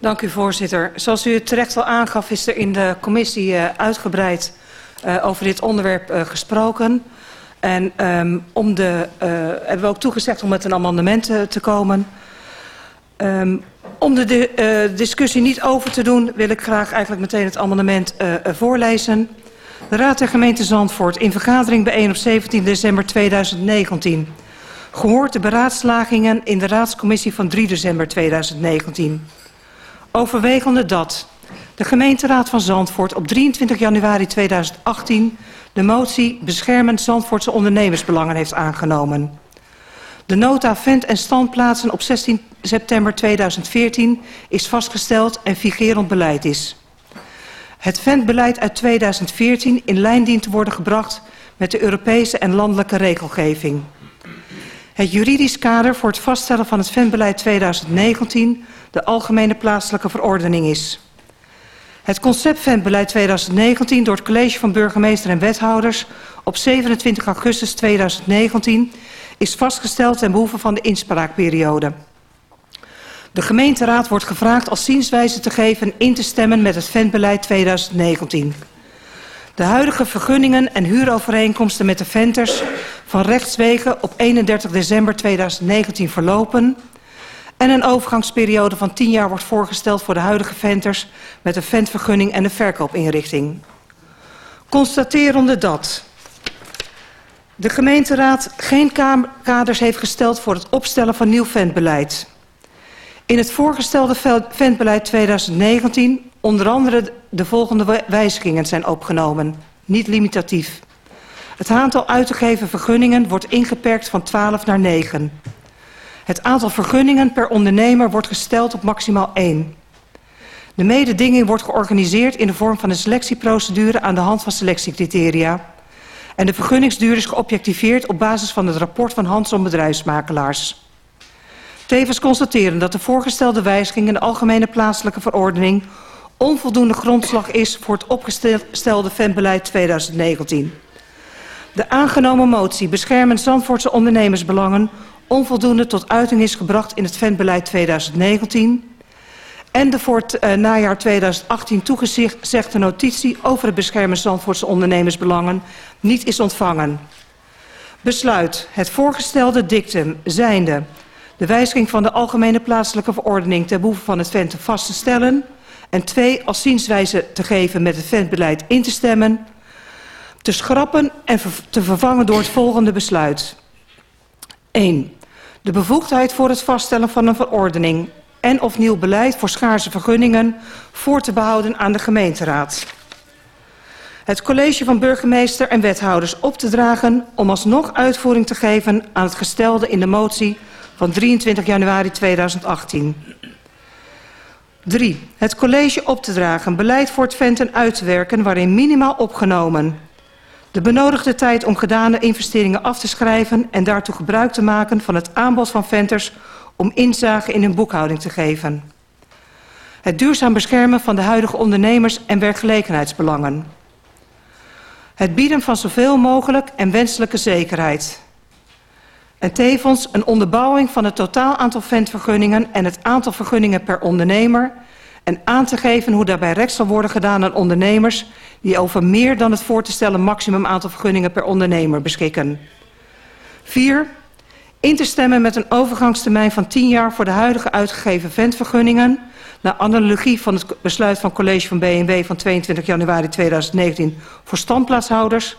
Dank u voorzitter. Zoals u het terecht al aangaf is er in de commissie uh, uitgebreid uh, over dit onderwerp uh, gesproken. En um, om de, hebben we ook toegezegd om met een amendement te komen. Um, om de, de discussie niet over te doen wil ik graag eigenlijk meteen het amendement voorlezen. De Raad der Gemeente Zandvoort in vergadering bijeen op 17 december 2019. Gehoord de beraadslagingen in de raadscommissie van 3 december 2019. Overwegende dat de gemeenteraad van Zandvoort op 23 januari 2018 de motie Beschermend Zandvoortse ondernemersbelangen heeft aangenomen. De nota vent- en standplaatsen op 16 september 2014 is vastgesteld en figerend beleid is het ventbeleid uit 2014 in lijn dient te worden gebracht met de Europese en landelijke regelgeving. Het juridisch kader voor het vaststellen van het ventbeleid 2019 de Algemene Plaatselijke Verordening is. Het concept ventbeleid 2019 door het College van Burgemeester en Wethouders op 27 augustus 2019 is vastgesteld ten behoeve van de inspraakperiode. De gemeenteraad wordt gevraagd als zienswijze te geven en in te stemmen met het ventbeleid 2019. De huidige vergunningen en huurovereenkomsten met de venters van rechtswegen op 31 december 2019 verlopen en een overgangsperiode van 10 jaar wordt voorgesteld voor de huidige venters met een ventvergunning en een verkoopinrichting. Constaterende dat de gemeenteraad geen kaders heeft gesteld voor het opstellen van nieuw ventbeleid. In het voorgestelde ventbeleid 2019 onder andere de volgende wijzigingen zijn opgenomen, niet limitatief. Het aantal uit te geven vergunningen wordt ingeperkt van 12 naar 9. Het aantal vergunningen per ondernemer wordt gesteld op maximaal 1. De mededinging wordt georganiseerd in de vorm van een selectieprocedure aan de hand van selectiecriteria. En de vergunningsduur is geobjectiveerd op basis van het rapport van Hansom Bedrijfsmakelaars. Tevens constateren dat de voorgestelde wijziging in de Algemene Plaatselijke Verordening onvoldoende grondslag is voor het opgestelde ventbeleid 2019. De aangenomen motie beschermen Zandvoortse ondernemersbelangen onvoldoende tot uiting is gebracht in het ventbeleid 2019 en de voor het uh, najaar 2018 toegezegde notitie over het beschermen Zandvoortse ondernemersbelangen niet is ontvangen. Besluit het voorgestelde dictum zijnde de wijziging van de Algemene Plaatselijke Verordening ter behoeve van het vent vast te stellen en twee als zienswijze te geven met het ventbeleid in te stemmen, te schrappen en te vervangen door het volgende besluit. 1. De bevoegdheid voor het vaststellen van een verordening en of nieuw beleid voor schaarse vergunningen voor te behouden aan de gemeenteraad. Het college van burgemeester en wethouders op te dragen om alsnog uitvoering te geven aan het gestelde in de motie van 23 januari 2018. 3. Het college op te dragen beleid voor het venten uit te werken waarin minimaal opgenomen de benodigde tijd om gedane investeringen af te schrijven en daartoe gebruik te maken van het aanbod van venters om inzage in hun boekhouding te geven. Het duurzaam beschermen van de huidige ondernemers en werkgelegenheidsbelangen. Het bieden van zoveel mogelijk en wenselijke zekerheid. En tevens een onderbouwing van het totaal aantal ventvergunningen en het aantal vergunningen per ondernemer en aan te geven hoe daarbij recht zal worden gedaan aan ondernemers die over meer dan het voor te stellen maximum aantal vergunningen per ondernemer beschikken. 4. In te stemmen met een overgangstermijn van 10 jaar voor de huidige uitgegeven ventvergunningen naar analogie van het besluit van college van BNW van 22 januari 2019 voor standplaatshouders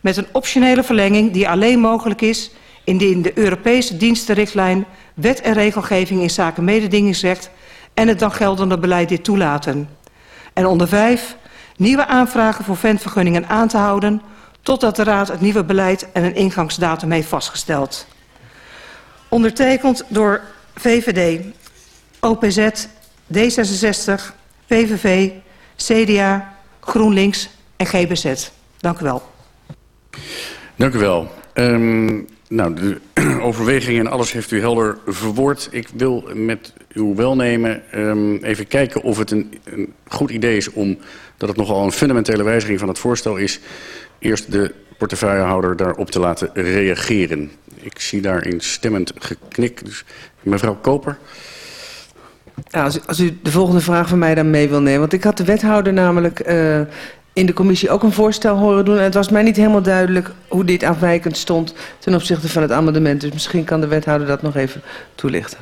met een optionele verlenging die alleen mogelijk is indien de Europese dienstenrichtlijn wet en regelgeving in zaken mededingingsrecht en het dan geldende beleid dit toelaten. En onder 5 nieuwe aanvragen voor ventvergunningen aan te houden totdat de Raad het nieuwe beleid en een ingangsdatum heeft vastgesteld. Ondertekend door VVD, OPZ, D66, PVV, CDA, GroenLinks en GBZ. Dank u wel. Dank u wel. Um, nou, de overwegingen en alles heeft u helder verwoord. Ik wil met uw welnemen um, even kijken of het een, een goed idee is om, dat het nogal een fundamentele wijziging van het voorstel is, eerst de portefeuillehouder daarop te laten reageren. Ik zie daarin stemmend geknik. Dus mevrouw Koper. Als, u, als, u de volgende vraag van mij dan mee wil nemen. Want ik had de wethouder namelijk uh, in de commissie ook een voorstel horen doen. En het was mij niet helemaal duidelijk hoe dit afwijkend stond ten opzichte van het amendement. Dus misschien kan de wethouder dat nog even toelichten.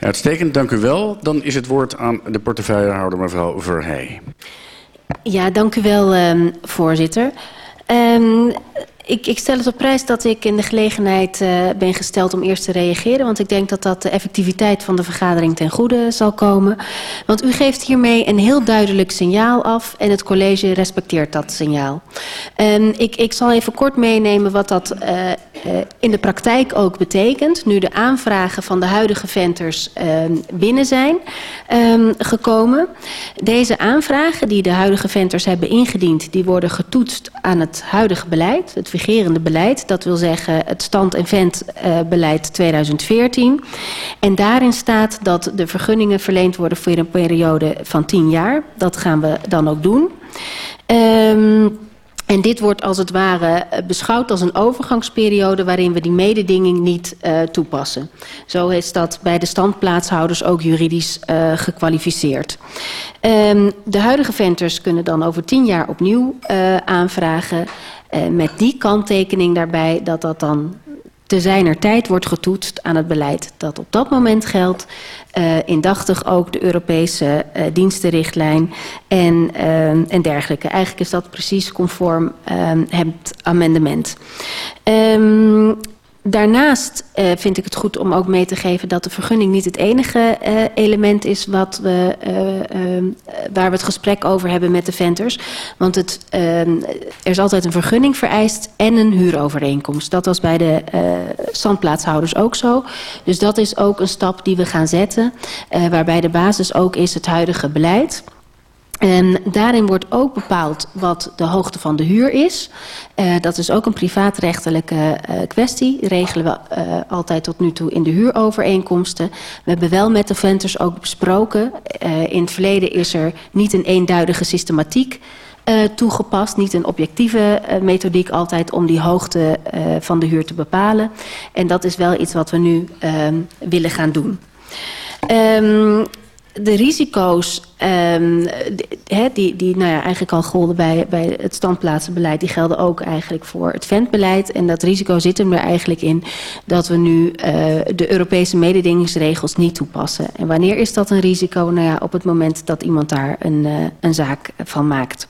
Uitstekend, dank u wel. Dan is het woord aan de portefeuillehouder mevrouw Verheij. Ja, dank u wel, um, voorzitter. Um, ik, ik, stel het op prijs dat ik in de gelegenheid uh, ben gesteld om eerst te reageren. Want ik denk dat dat de effectiviteit van de vergadering ten goede zal komen. Want u geeft hiermee een heel duidelijk signaal af. En het college respecteert dat signaal. Um, ik, ik, zal even kort meenemen wat dat uh, uh, in de praktijk ook betekent. Nu de aanvragen van de huidige venters ehm, binnen zijn um, gekomen. Deze aanvragen die de huidige venters hebben ingediend... die worden getoetst aan het huidige beleid. Vigerende beleid. Dat wil zeggen het stand- en ventbeleid 2014. En daarin staat dat de vergunningen verleend worden voor een periode van 10 jaar. Dat gaan we dan ook doen. Um, En dit wordt als het ware eh, beschouwd als een overgangsperiode waarin we die mededinging niet uh, toepassen. Zo is dat bij de standplaatshouders ook juridisch uh, gekwalificeerd. Um, de huidige venters kunnen dan over tien jaar opnieuw uh, aanvragen. Met die kanttekening daarbij dat dat dan te zijner tijd wordt getoetst aan het beleid dat op dat moment geldt. Uh, indachtig ook de Europese uh, dienstenrichtlijn en, uh, en dergelijke. Eigenlijk is dat precies conform het amendement. Um, Daarnaast uh, vind ik het goed om ook mee te geven dat de vergunning niet het enige uh, element is wat we, uh, uh, waar we het gesprek over hebben met de venters. Want het, uh, er is altijd een vergunning vereist en een huurovereenkomst. Dat was bij de standplaatshouders ook zo. Dus dat is ook een stap die we gaan zetten, waarbij de basis ook is het huidige beleid. En daarin wordt ook bepaald wat de hoogte van de huur is. Uh, dat is ook een privaatrechtelijke uh, kwestie. Regelen we uh, altijd tot nu toe in de huurovereenkomsten. We hebben wel met de venters ook besproken. in het verleden is er niet een eenduidige systematiek toegepast. Niet een objectieve methodiek altijd om die hoogte van de huur te bepalen. En dat is wel iets wat we nu ehm, willen gaan doen. Um, de risico's um, die, die, die nou ja, eigenlijk al golden bij, bij het standplaatsenbeleid... die gelden ook eigenlijk voor het ventbeleid. En dat risico zit er eigenlijk in dat we nu uh, de Europese mededingingsregels niet toepassen. En wanneer is dat een risico? Nou ja, op het moment dat iemand daar een, uh, een zaak van maakt.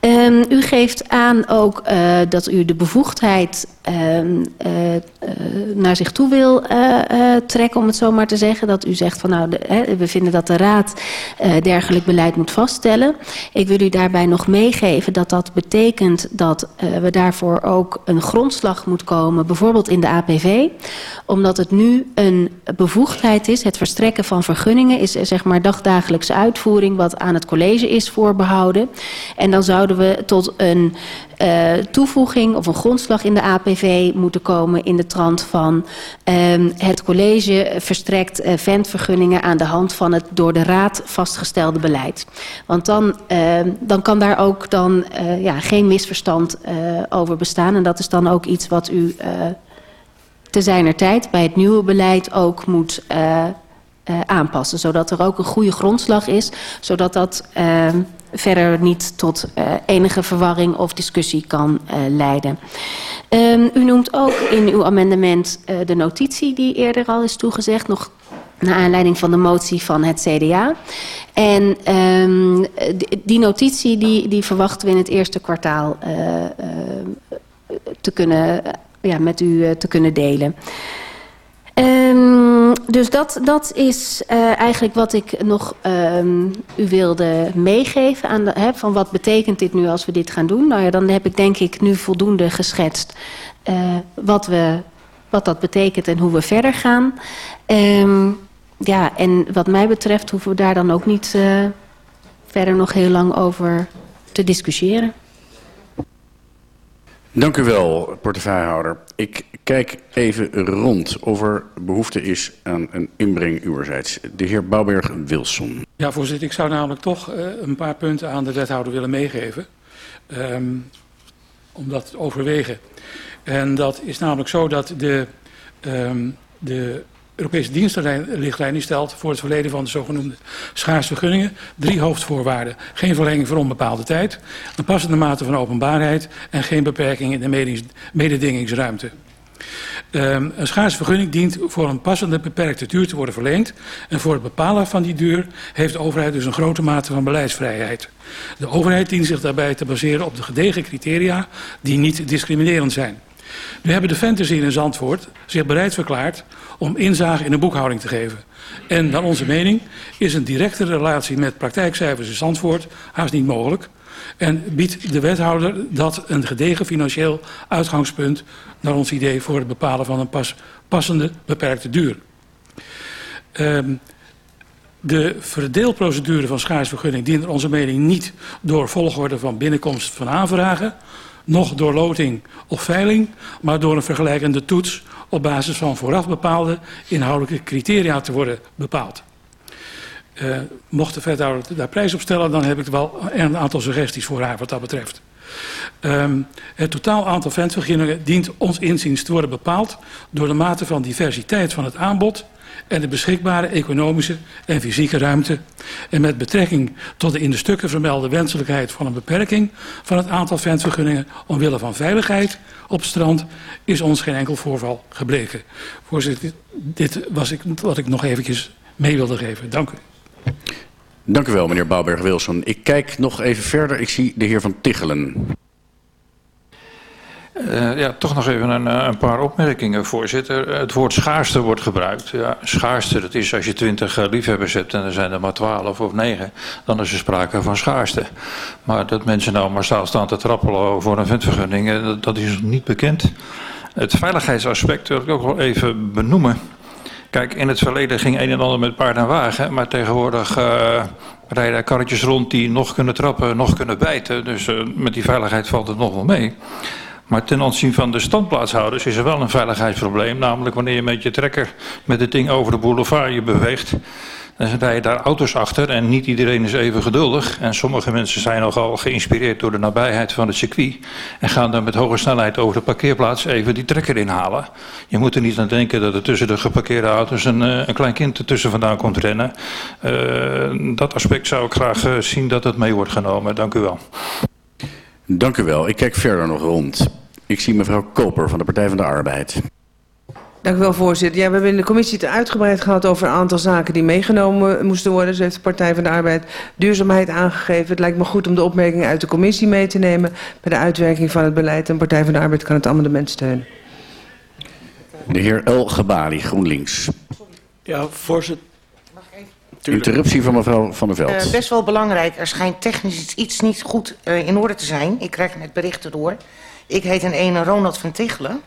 Um, u geeft aan ook uh, dat u de bevoegdheid um, uh, naar zich toe wil trekken, om het zo maar te zeggen. Dat u zegt van nou, hè, we vinden dat de Raad dergelijk beleid moet vaststellen. Ik wil u daarbij nog meegeven dat dat betekent dat we daarvoor ook een grondslag moet komen, bijvoorbeeld in de APV. Omdat het nu een bevoegdheid is, het verstrekken van vergunningen is zeg maar dagdagelijkse uitvoering wat aan het college is voorbehouden. En dan zouden we tot een uh, toevoeging of een grondslag in de APV moeten komen in de trant van um, het college verstrekt uh, ventvergunningen aan de hand van het door de raad vastgestelde beleid. Want dan, uh, dan kan daar ook dan uh, ja, geen misverstand over bestaan en dat is dan ook iets wat u te zijner tijd bij het nieuwe beleid ook moet aanpassen. Zodat er ook een goede grondslag is, zodat dat uh, verder niet tot uh, enige verwarring of discussie kan uh, leiden. Um, u noemt ook in uw amendement uh, de notitie die eerder al is toegezegd, nog naar aanleiding van de motie van het CDA. En um, die, notitie die, die verwachten we in het eerste kwartaal te kunnen, ja, met u te kunnen delen. Um, dus dat, dat is uh, eigenlijk wat ik nog um, u wilde meegeven. Aan de, hè, van wat betekent dit nu als we dit gaan doen? Nou ja, dan heb ik denk ik nu voldoende geschetst uh, wat, we, wat dat betekent en hoe we verder gaan. Um, ja, en wat mij betreft hoeven we daar dan ook niet uh, verder nog heel lang over te discussiëren. Dank u wel, portefeuillehouder. Ik kijk even rond of er behoefte is aan een inbreng uwerzijds. De heer Bouwberg-Wilson. Ja, voorzitter. Ik zou namelijk toch uh, een paar punten aan de wethouder willen meegeven. Um, om dat te overwegen. En dat is namelijk zo dat de, um, de Europese dienstenrichtlijn stelt voor het verleden van de zogenoemde schaarsvergunningen drie hoofdvoorwaarden. Geen verlenging voor onbepaalde tijd, een passende mate van openbaarheid en geen beperking in de mededingingsruimte. Um, een schaarse vergunning dient voor een passende beperkte duur te worden verleend. En voor het bepalen van die duur heeft de overheid dus een grote mate van beleidsvrijheid. De overheid dient zich daarbij te baseren op de gedegen criteria die niet discriminerend zijn. Nu hebben de hier in Zandvoort zich bereid verklaard om inzage in de boekhouding te geven. En naar onze mening is een directe relatie met praktijkcijfers in Zandvoort haast niet mogelijk. En biedt de wethouder dat een gedegen financieel uitgangspunt naar ons idee voor het bepalen van een pas, passende beperkte duur. Um, de verdeelprocedure van schaarsvergunning dient naar onze mening niet door volgorde van binnenkomst van aanvragen, nog door loting of veiling, maar door een vergelijkende toets op basis van vooraf bepaalde inhoudelijke criteria te worden bepaald. Uh, mocht de wethouder daar prijs op stellen, dan heb ik wel een aantal suggesties voor haar wat dat betreft. Ehm, het totaal aantal ventvergunningen dient ons inziens te worden bepaald door de mate van diversiteit van het aanbod en de beschikbare economische en fysieke ruimte. En met betrekking tot de in de stukken vermelde wenselijkheid van een beperking van het aantal ventvergunningen omwille van veiligheid op strand is ons geen enkel voorval gebleken. Voorzitter, dit was ik, wat ik nog eventjes mee wilde geven. Dank u. Dank u wel, meneer Bouwberg-Wilson. Ik kijk nog even verder. Ik zie de heer Van Tichelen. Uh, ja, toch nog even een, een, paar opmerkingen, voorzitter. Het woord schaarste wordt gebruikt. Ja, schaarste, dat is als je twintig liefhebbers hebt en er zijn er maar twaalf of negen, dan is er sprake van schaarste. Maar dat mensen nou maar staan te trappelen voor een ventvergunning, dat, is niet bekend. Het veiligheidsaspect wil ik ook wel even benoemen. Kijk, in het verleden ging een en ander met paard en wagen, maar tegenwoordig rijden karretjes rond die nog kunnen trappen, nog kunnen bijten. Dus met die veiligheid valt het nog wel mee. Maar ten aanzien van de standplaatshouders is er wel een veiligheidsprobleem. Namelijk wanneer je met je trekker met het ding over de boulevard je beweegt. Dan rijden daar auto's achter en niet iedereen is even geduldig. En sommige mensen zijn nogal geïnspireerd door de nabijheid van het circuit. En gaan dan met hoge snelheid over de parkeerplaats even die trekker inhalen. Je moet er niet aan denken dat er tussen de geparkeerde auto's een, een klein kind ertussen vandaan komt rennen. Uh, dat aspect zou ik graag uh, zien dat het mee wordt genomen. Dank u wel. Dank u wel. Ik kijk verder nog rond. Ik zie mevrouw Koper van de Partij van de Arbeid. Dank u wel, voorzitter. Ja, we hebben in de commissie het uitgebreid gehad over een aantal zaken die meegenomen moesten worden. Zo heeft de Partij van de Arbeid duurzaamheid aangegeven. Het lijkt me goed om de opmerkingen uit de commissie mee te nemen bij de uitwerking van het beleid. En Partij van de Arbeid kan het amendement steunen. De heer El Gabali, GroenLinks. Ja, voorzitter. Interruptie van mevrouw Van der Veld. Uh, best wel belangrijk. Er schijnt technisch iets niet goed uh, in orde te zijn. Ik krijg net berichten door. Ik heet een ene Ronald van Tichelen.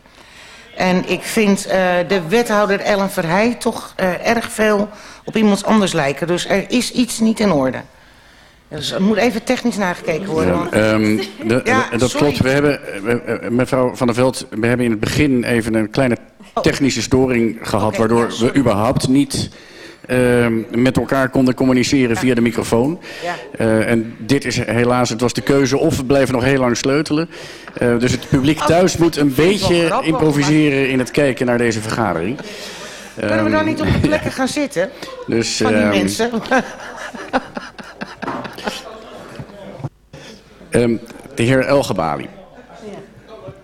En ik vind uh, de wethouder Ellen Verheij toch erg veel op iemand anders lijken. Dus er is iets niet in orde. Dus er moet even technisch nagekeken worden. Ja, um, de, ja, dat sorry. klopt. We hebben, mevrouw Van der Veld, we hebben in het begin even een kleine technische storing gehad... Okay, waardoor ja, we überhaupt niet uh, met elkaar konden communiceren via de microfoon. Ja. Uh, en dit is helaas, het was de keuze of we blijven nog heel lang sleutelen. Uh, dus het publiek thuis moet een beetje improviseren in het kijken naar deze vergadering. Kunnen we dan niet op de plekken gaan zitten? Dus, van die mensen. um, de heer Elgebali.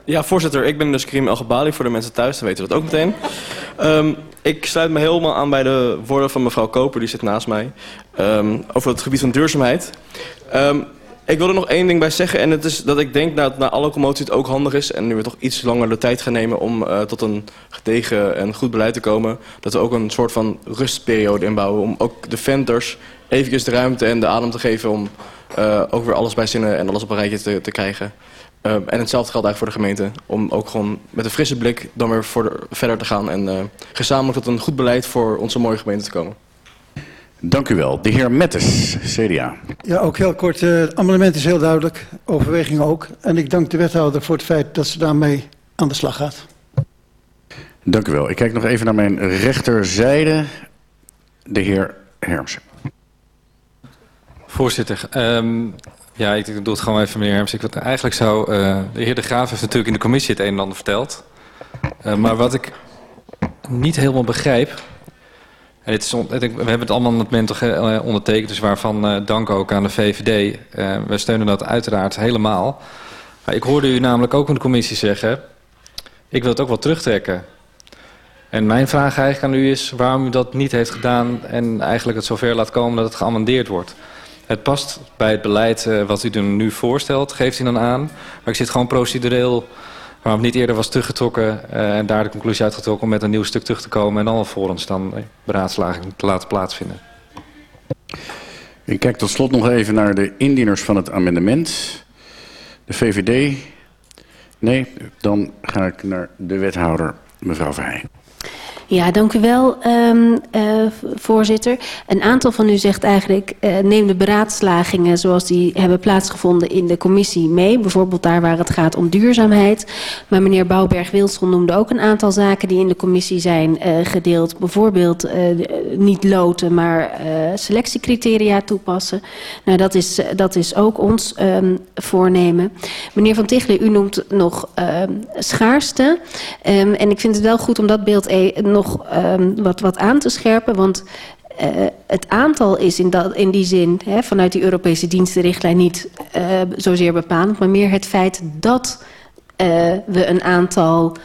Ja, voorzitter. Ik ben dus Karim Elgebali. Voor de mensen thuis, dan weten we dat ook meteen. Um, ik sluit me helemaal aan bij de woorden van mevrouw Koper, die zit naast mij. Um, over het gebied van duurzaamheid. Um, ik wil er nog één ding bij zeggen. En het is dat ik denk dat na alle commotie het ook handig is. En nu we toch iets langer de tijd gaan nemen om uh, tot een gedegen en goed beleid te komen. Dat we ook een soort van rustperiode inbouwen. Om ook de venters eventjes de ruimte en de adem te geven. Om uh, ook weer alles bij zinnen en alles op een rijtje te, te krijgen. Uh, en hetzelfde geldt eigenlijk voor de gemeente. Om ook gewoon met een frisse blik dan weer voor de, verder te gaan. En uh, gezamenlijk tot een goed beleid voor onze mooie gemeente te komen. Dank u wel. De heer Mettes, CDA. Ja, ook heel kort. Uh, het amendement is heel duidelijk. Overweging ook. En ik dank de wethouder voor het feit dat ze daarmee aan de slag gaat. Dank u wel. Ik kijk nog even naar mijn rechterzijde. De heer Hermsen. Voorzitter, um, ja, ik doe het gewoon even, meneer Herms. Ik, eigenlijk zou, uh, de heer De Graaf heeft natuurlijk in de commissie het een en ander verteld. Uh, maar wat ik niet helemaal begrijp... En het is, we hebben het allemaal amendement toch uh, ondertekend, dus waarvan dank ook aan de VVD. We steunen dat uiteraard helemaal. Ik hoorde u namelijk ook in de commissie zeggen... ik wil het ook wel terugtrekken. En mijn vraag eigenlijk aan u is waarom u dat niet heeft gedaan... en eigenlijk het zover laat komen dat het geamendeerd wordt. Het past bij het beleid uh, wat u er nu voorstelt, geeft u dan aan. Maar ik zit gewoon procedureel, waarom niet eerder was teruggetrokken... Uh, en daar de conclusie uitgetrokken om met een nieuw stuk terug te komen... en dan alvorens dan uh, beraadslaging te laten plaatsvinden. Ik kijk tot slot nog even naar de indieners van het amendement. De VVD? Nee, dan ga ik naar de wethouder, mevrouw Verheij. Ja, dank u wel, um, uh, voorzitter. Een aantal van u zegt eigenlijk, uh, neem de beraadslagingen zoals die hebben plaatsgevonden in de commissie mee. Bijvoorbeeld daar waar het gaat om duurzaamheid. Maar meneer Bouwberg-Wilson noemde ook een aantal zaken die in de commissie zijn uh, gedeeld. Bijvoorbeeld niet loten, maar selectiecriteria toepassen. Nou, dat is, dat is ook ons um, voornemen. Meneer Van Tichelen, u noemt nog schaarste. Um, en ik vind het wel goed om dat beeld e nog um, wat, wat aan te scherpen. Want uh, het aantal is in, dat, in die zin hè, vanuit die Europese dienstenrichtlijn niet uh, zozeer bepalend. Maar meer het feit dat uh, we een aantal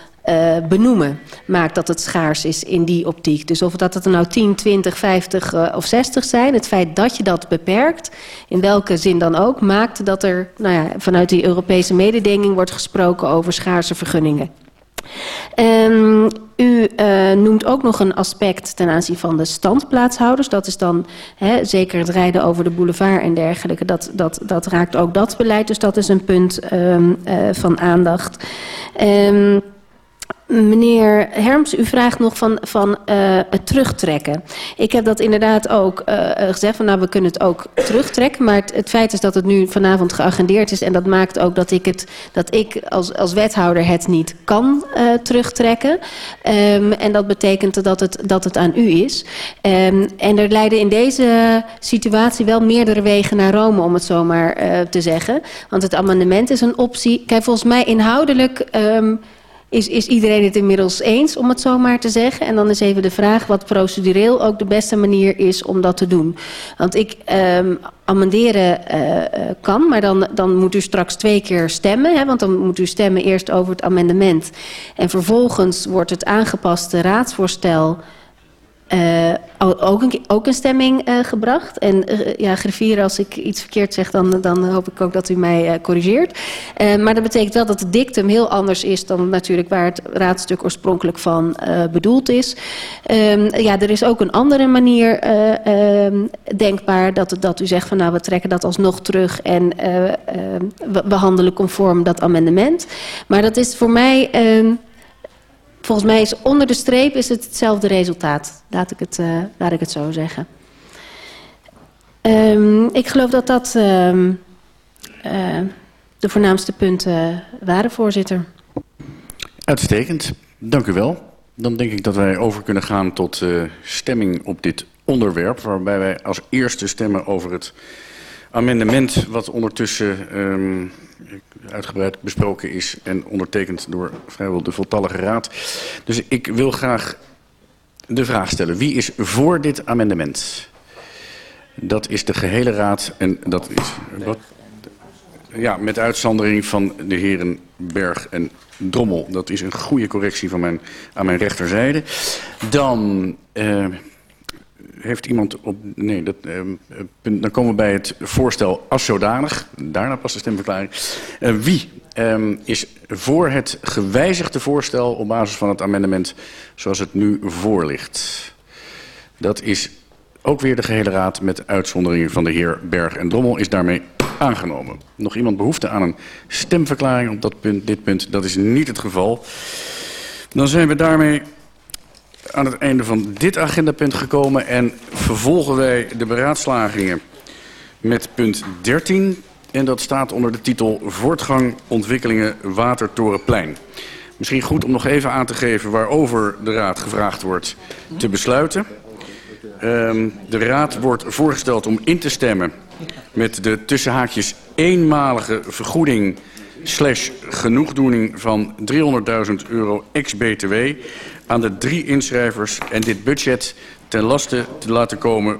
benoemen maakt dat het schaars is in die optiek. Dus of dat het er nou 10, 20, 50 uh, of 60 zijn, het feit dat je dat beperkt, in welke zin dan ook, maakt dat er nou ja, vanuit die Europese mededinging wordt gesproken over schaarse vergunningen. Um, u uh, noemt ook nog een aspect ten aanzien van de standplaatshouders. Dat is dan hè, zeker het rijden over de boulevard en dergelijke. Dat, dat, dat raakt ook dat beleid. Dus dat is een punt um, uh, van aandacht. Um, Meneer Herms, u vraagt nog van, van uh, het terugtrekken. Ik heb dat inderdaad ook uh, gezegd, van nou we kunnen het ook terugtrekken. Maar het, feit is dat het nu vanavond geagendeerd is. En dat maakt ook dat ik, het, dat ik als, als wethouder het niet kan terugtrekken. Um, en dat betekent dat het, dat het aan u is. Um, en er leiden in deze situatie wel meerdere wegen naar Rome, om het zo maar te zeggen. Want het amendement is een optie. Kijk, volgens mij inhoudelijk... Um, is, is iedereen het inmiddels eens, om het zo maar te zeggen. En dan is even de vraag wat procedureel ook de beste manier is om dat te doen. Want ik um, amenderen uh, kan, maar dan, dan moet u straks twee keer stemmen. Hè, want dan moet u stemmen eerst over het amendement. En vervolgens wordt het aangepaste raadsvoorstel... Uh, ook, een, ook een stemming uh, gebracht. En uh, ja, griffier, als ik iets verkeerd zeg, dan, dan hoop ik ook dat u mij corrigeert. maar dat betekent wel dat het dictum heel anders is dan natuurlijk waar het raadstuk oorspronkelijk van bedoeld is. Um, ja, er is ook een andere manier denkbaar dat, dat u zegt van nou we trekken dat alsnog terug en we, we handelen conform dat amendement. Maar dat is voor mij... Volgens mij is onder de streep is het hetzelfde resultaat. Laat ik het, uh, laat ik het zo zeggen. Um, ik geloof dat dat um, uh, de voornaamste punten waren, voorzitter. Uitstekend. Dank u wel. Dan denk ik dat wij over kunnen gaan tot uh, stemming op dit onderwerp. Waarbij wij als eerste stemmen over het amendement wat ondertussen um, uitgebreid besproken is en ondertekend door vrijwel de voltallige raad. Dus ik wil graag de vraag stellen. Wie is voor dit amendement? Dat is de gehele raad en dat is... Ja, met uitzondering van de heren Berg en Drommel. Dat is een goede correctie van mijn, aan mijn rechterzijde. Dan... Uh, heeft iemand op... Nee, dat, uh, dan komen we bij het voorstel als zodanig. Daarna pas de stemverklaring. Uh, wie um, is voor het gewijzigde voorstel op basis van het amendement zoals het nu voor ligt? Dat is ook weer de gehele raad met uitzondering van de heer Berg en Drommel is daarmee aangenomen. Nog iemand behoefte aan een stemverklaring op dat punt, dit punt? Dat is niet het geval. Dan zijn we daarmee aan het einde van dit agendapunt gekomen en vervolgen wij de beraadslagingen met punt 13. En dat staat onder de titel Voortgang ontwikkelingen Watertorenplein. Misschien goed om nog even aan te geven waarover de Raad gevraagd wordt te besluiten. Um, de Raad wordt voorgesteld om in te stemmen met de tussenhaakjes eenmalige vergoeding slash genoegdoening van 300.000 euro ex-BTW aan de drie inschrijvers en dit budget ten laste te laten komen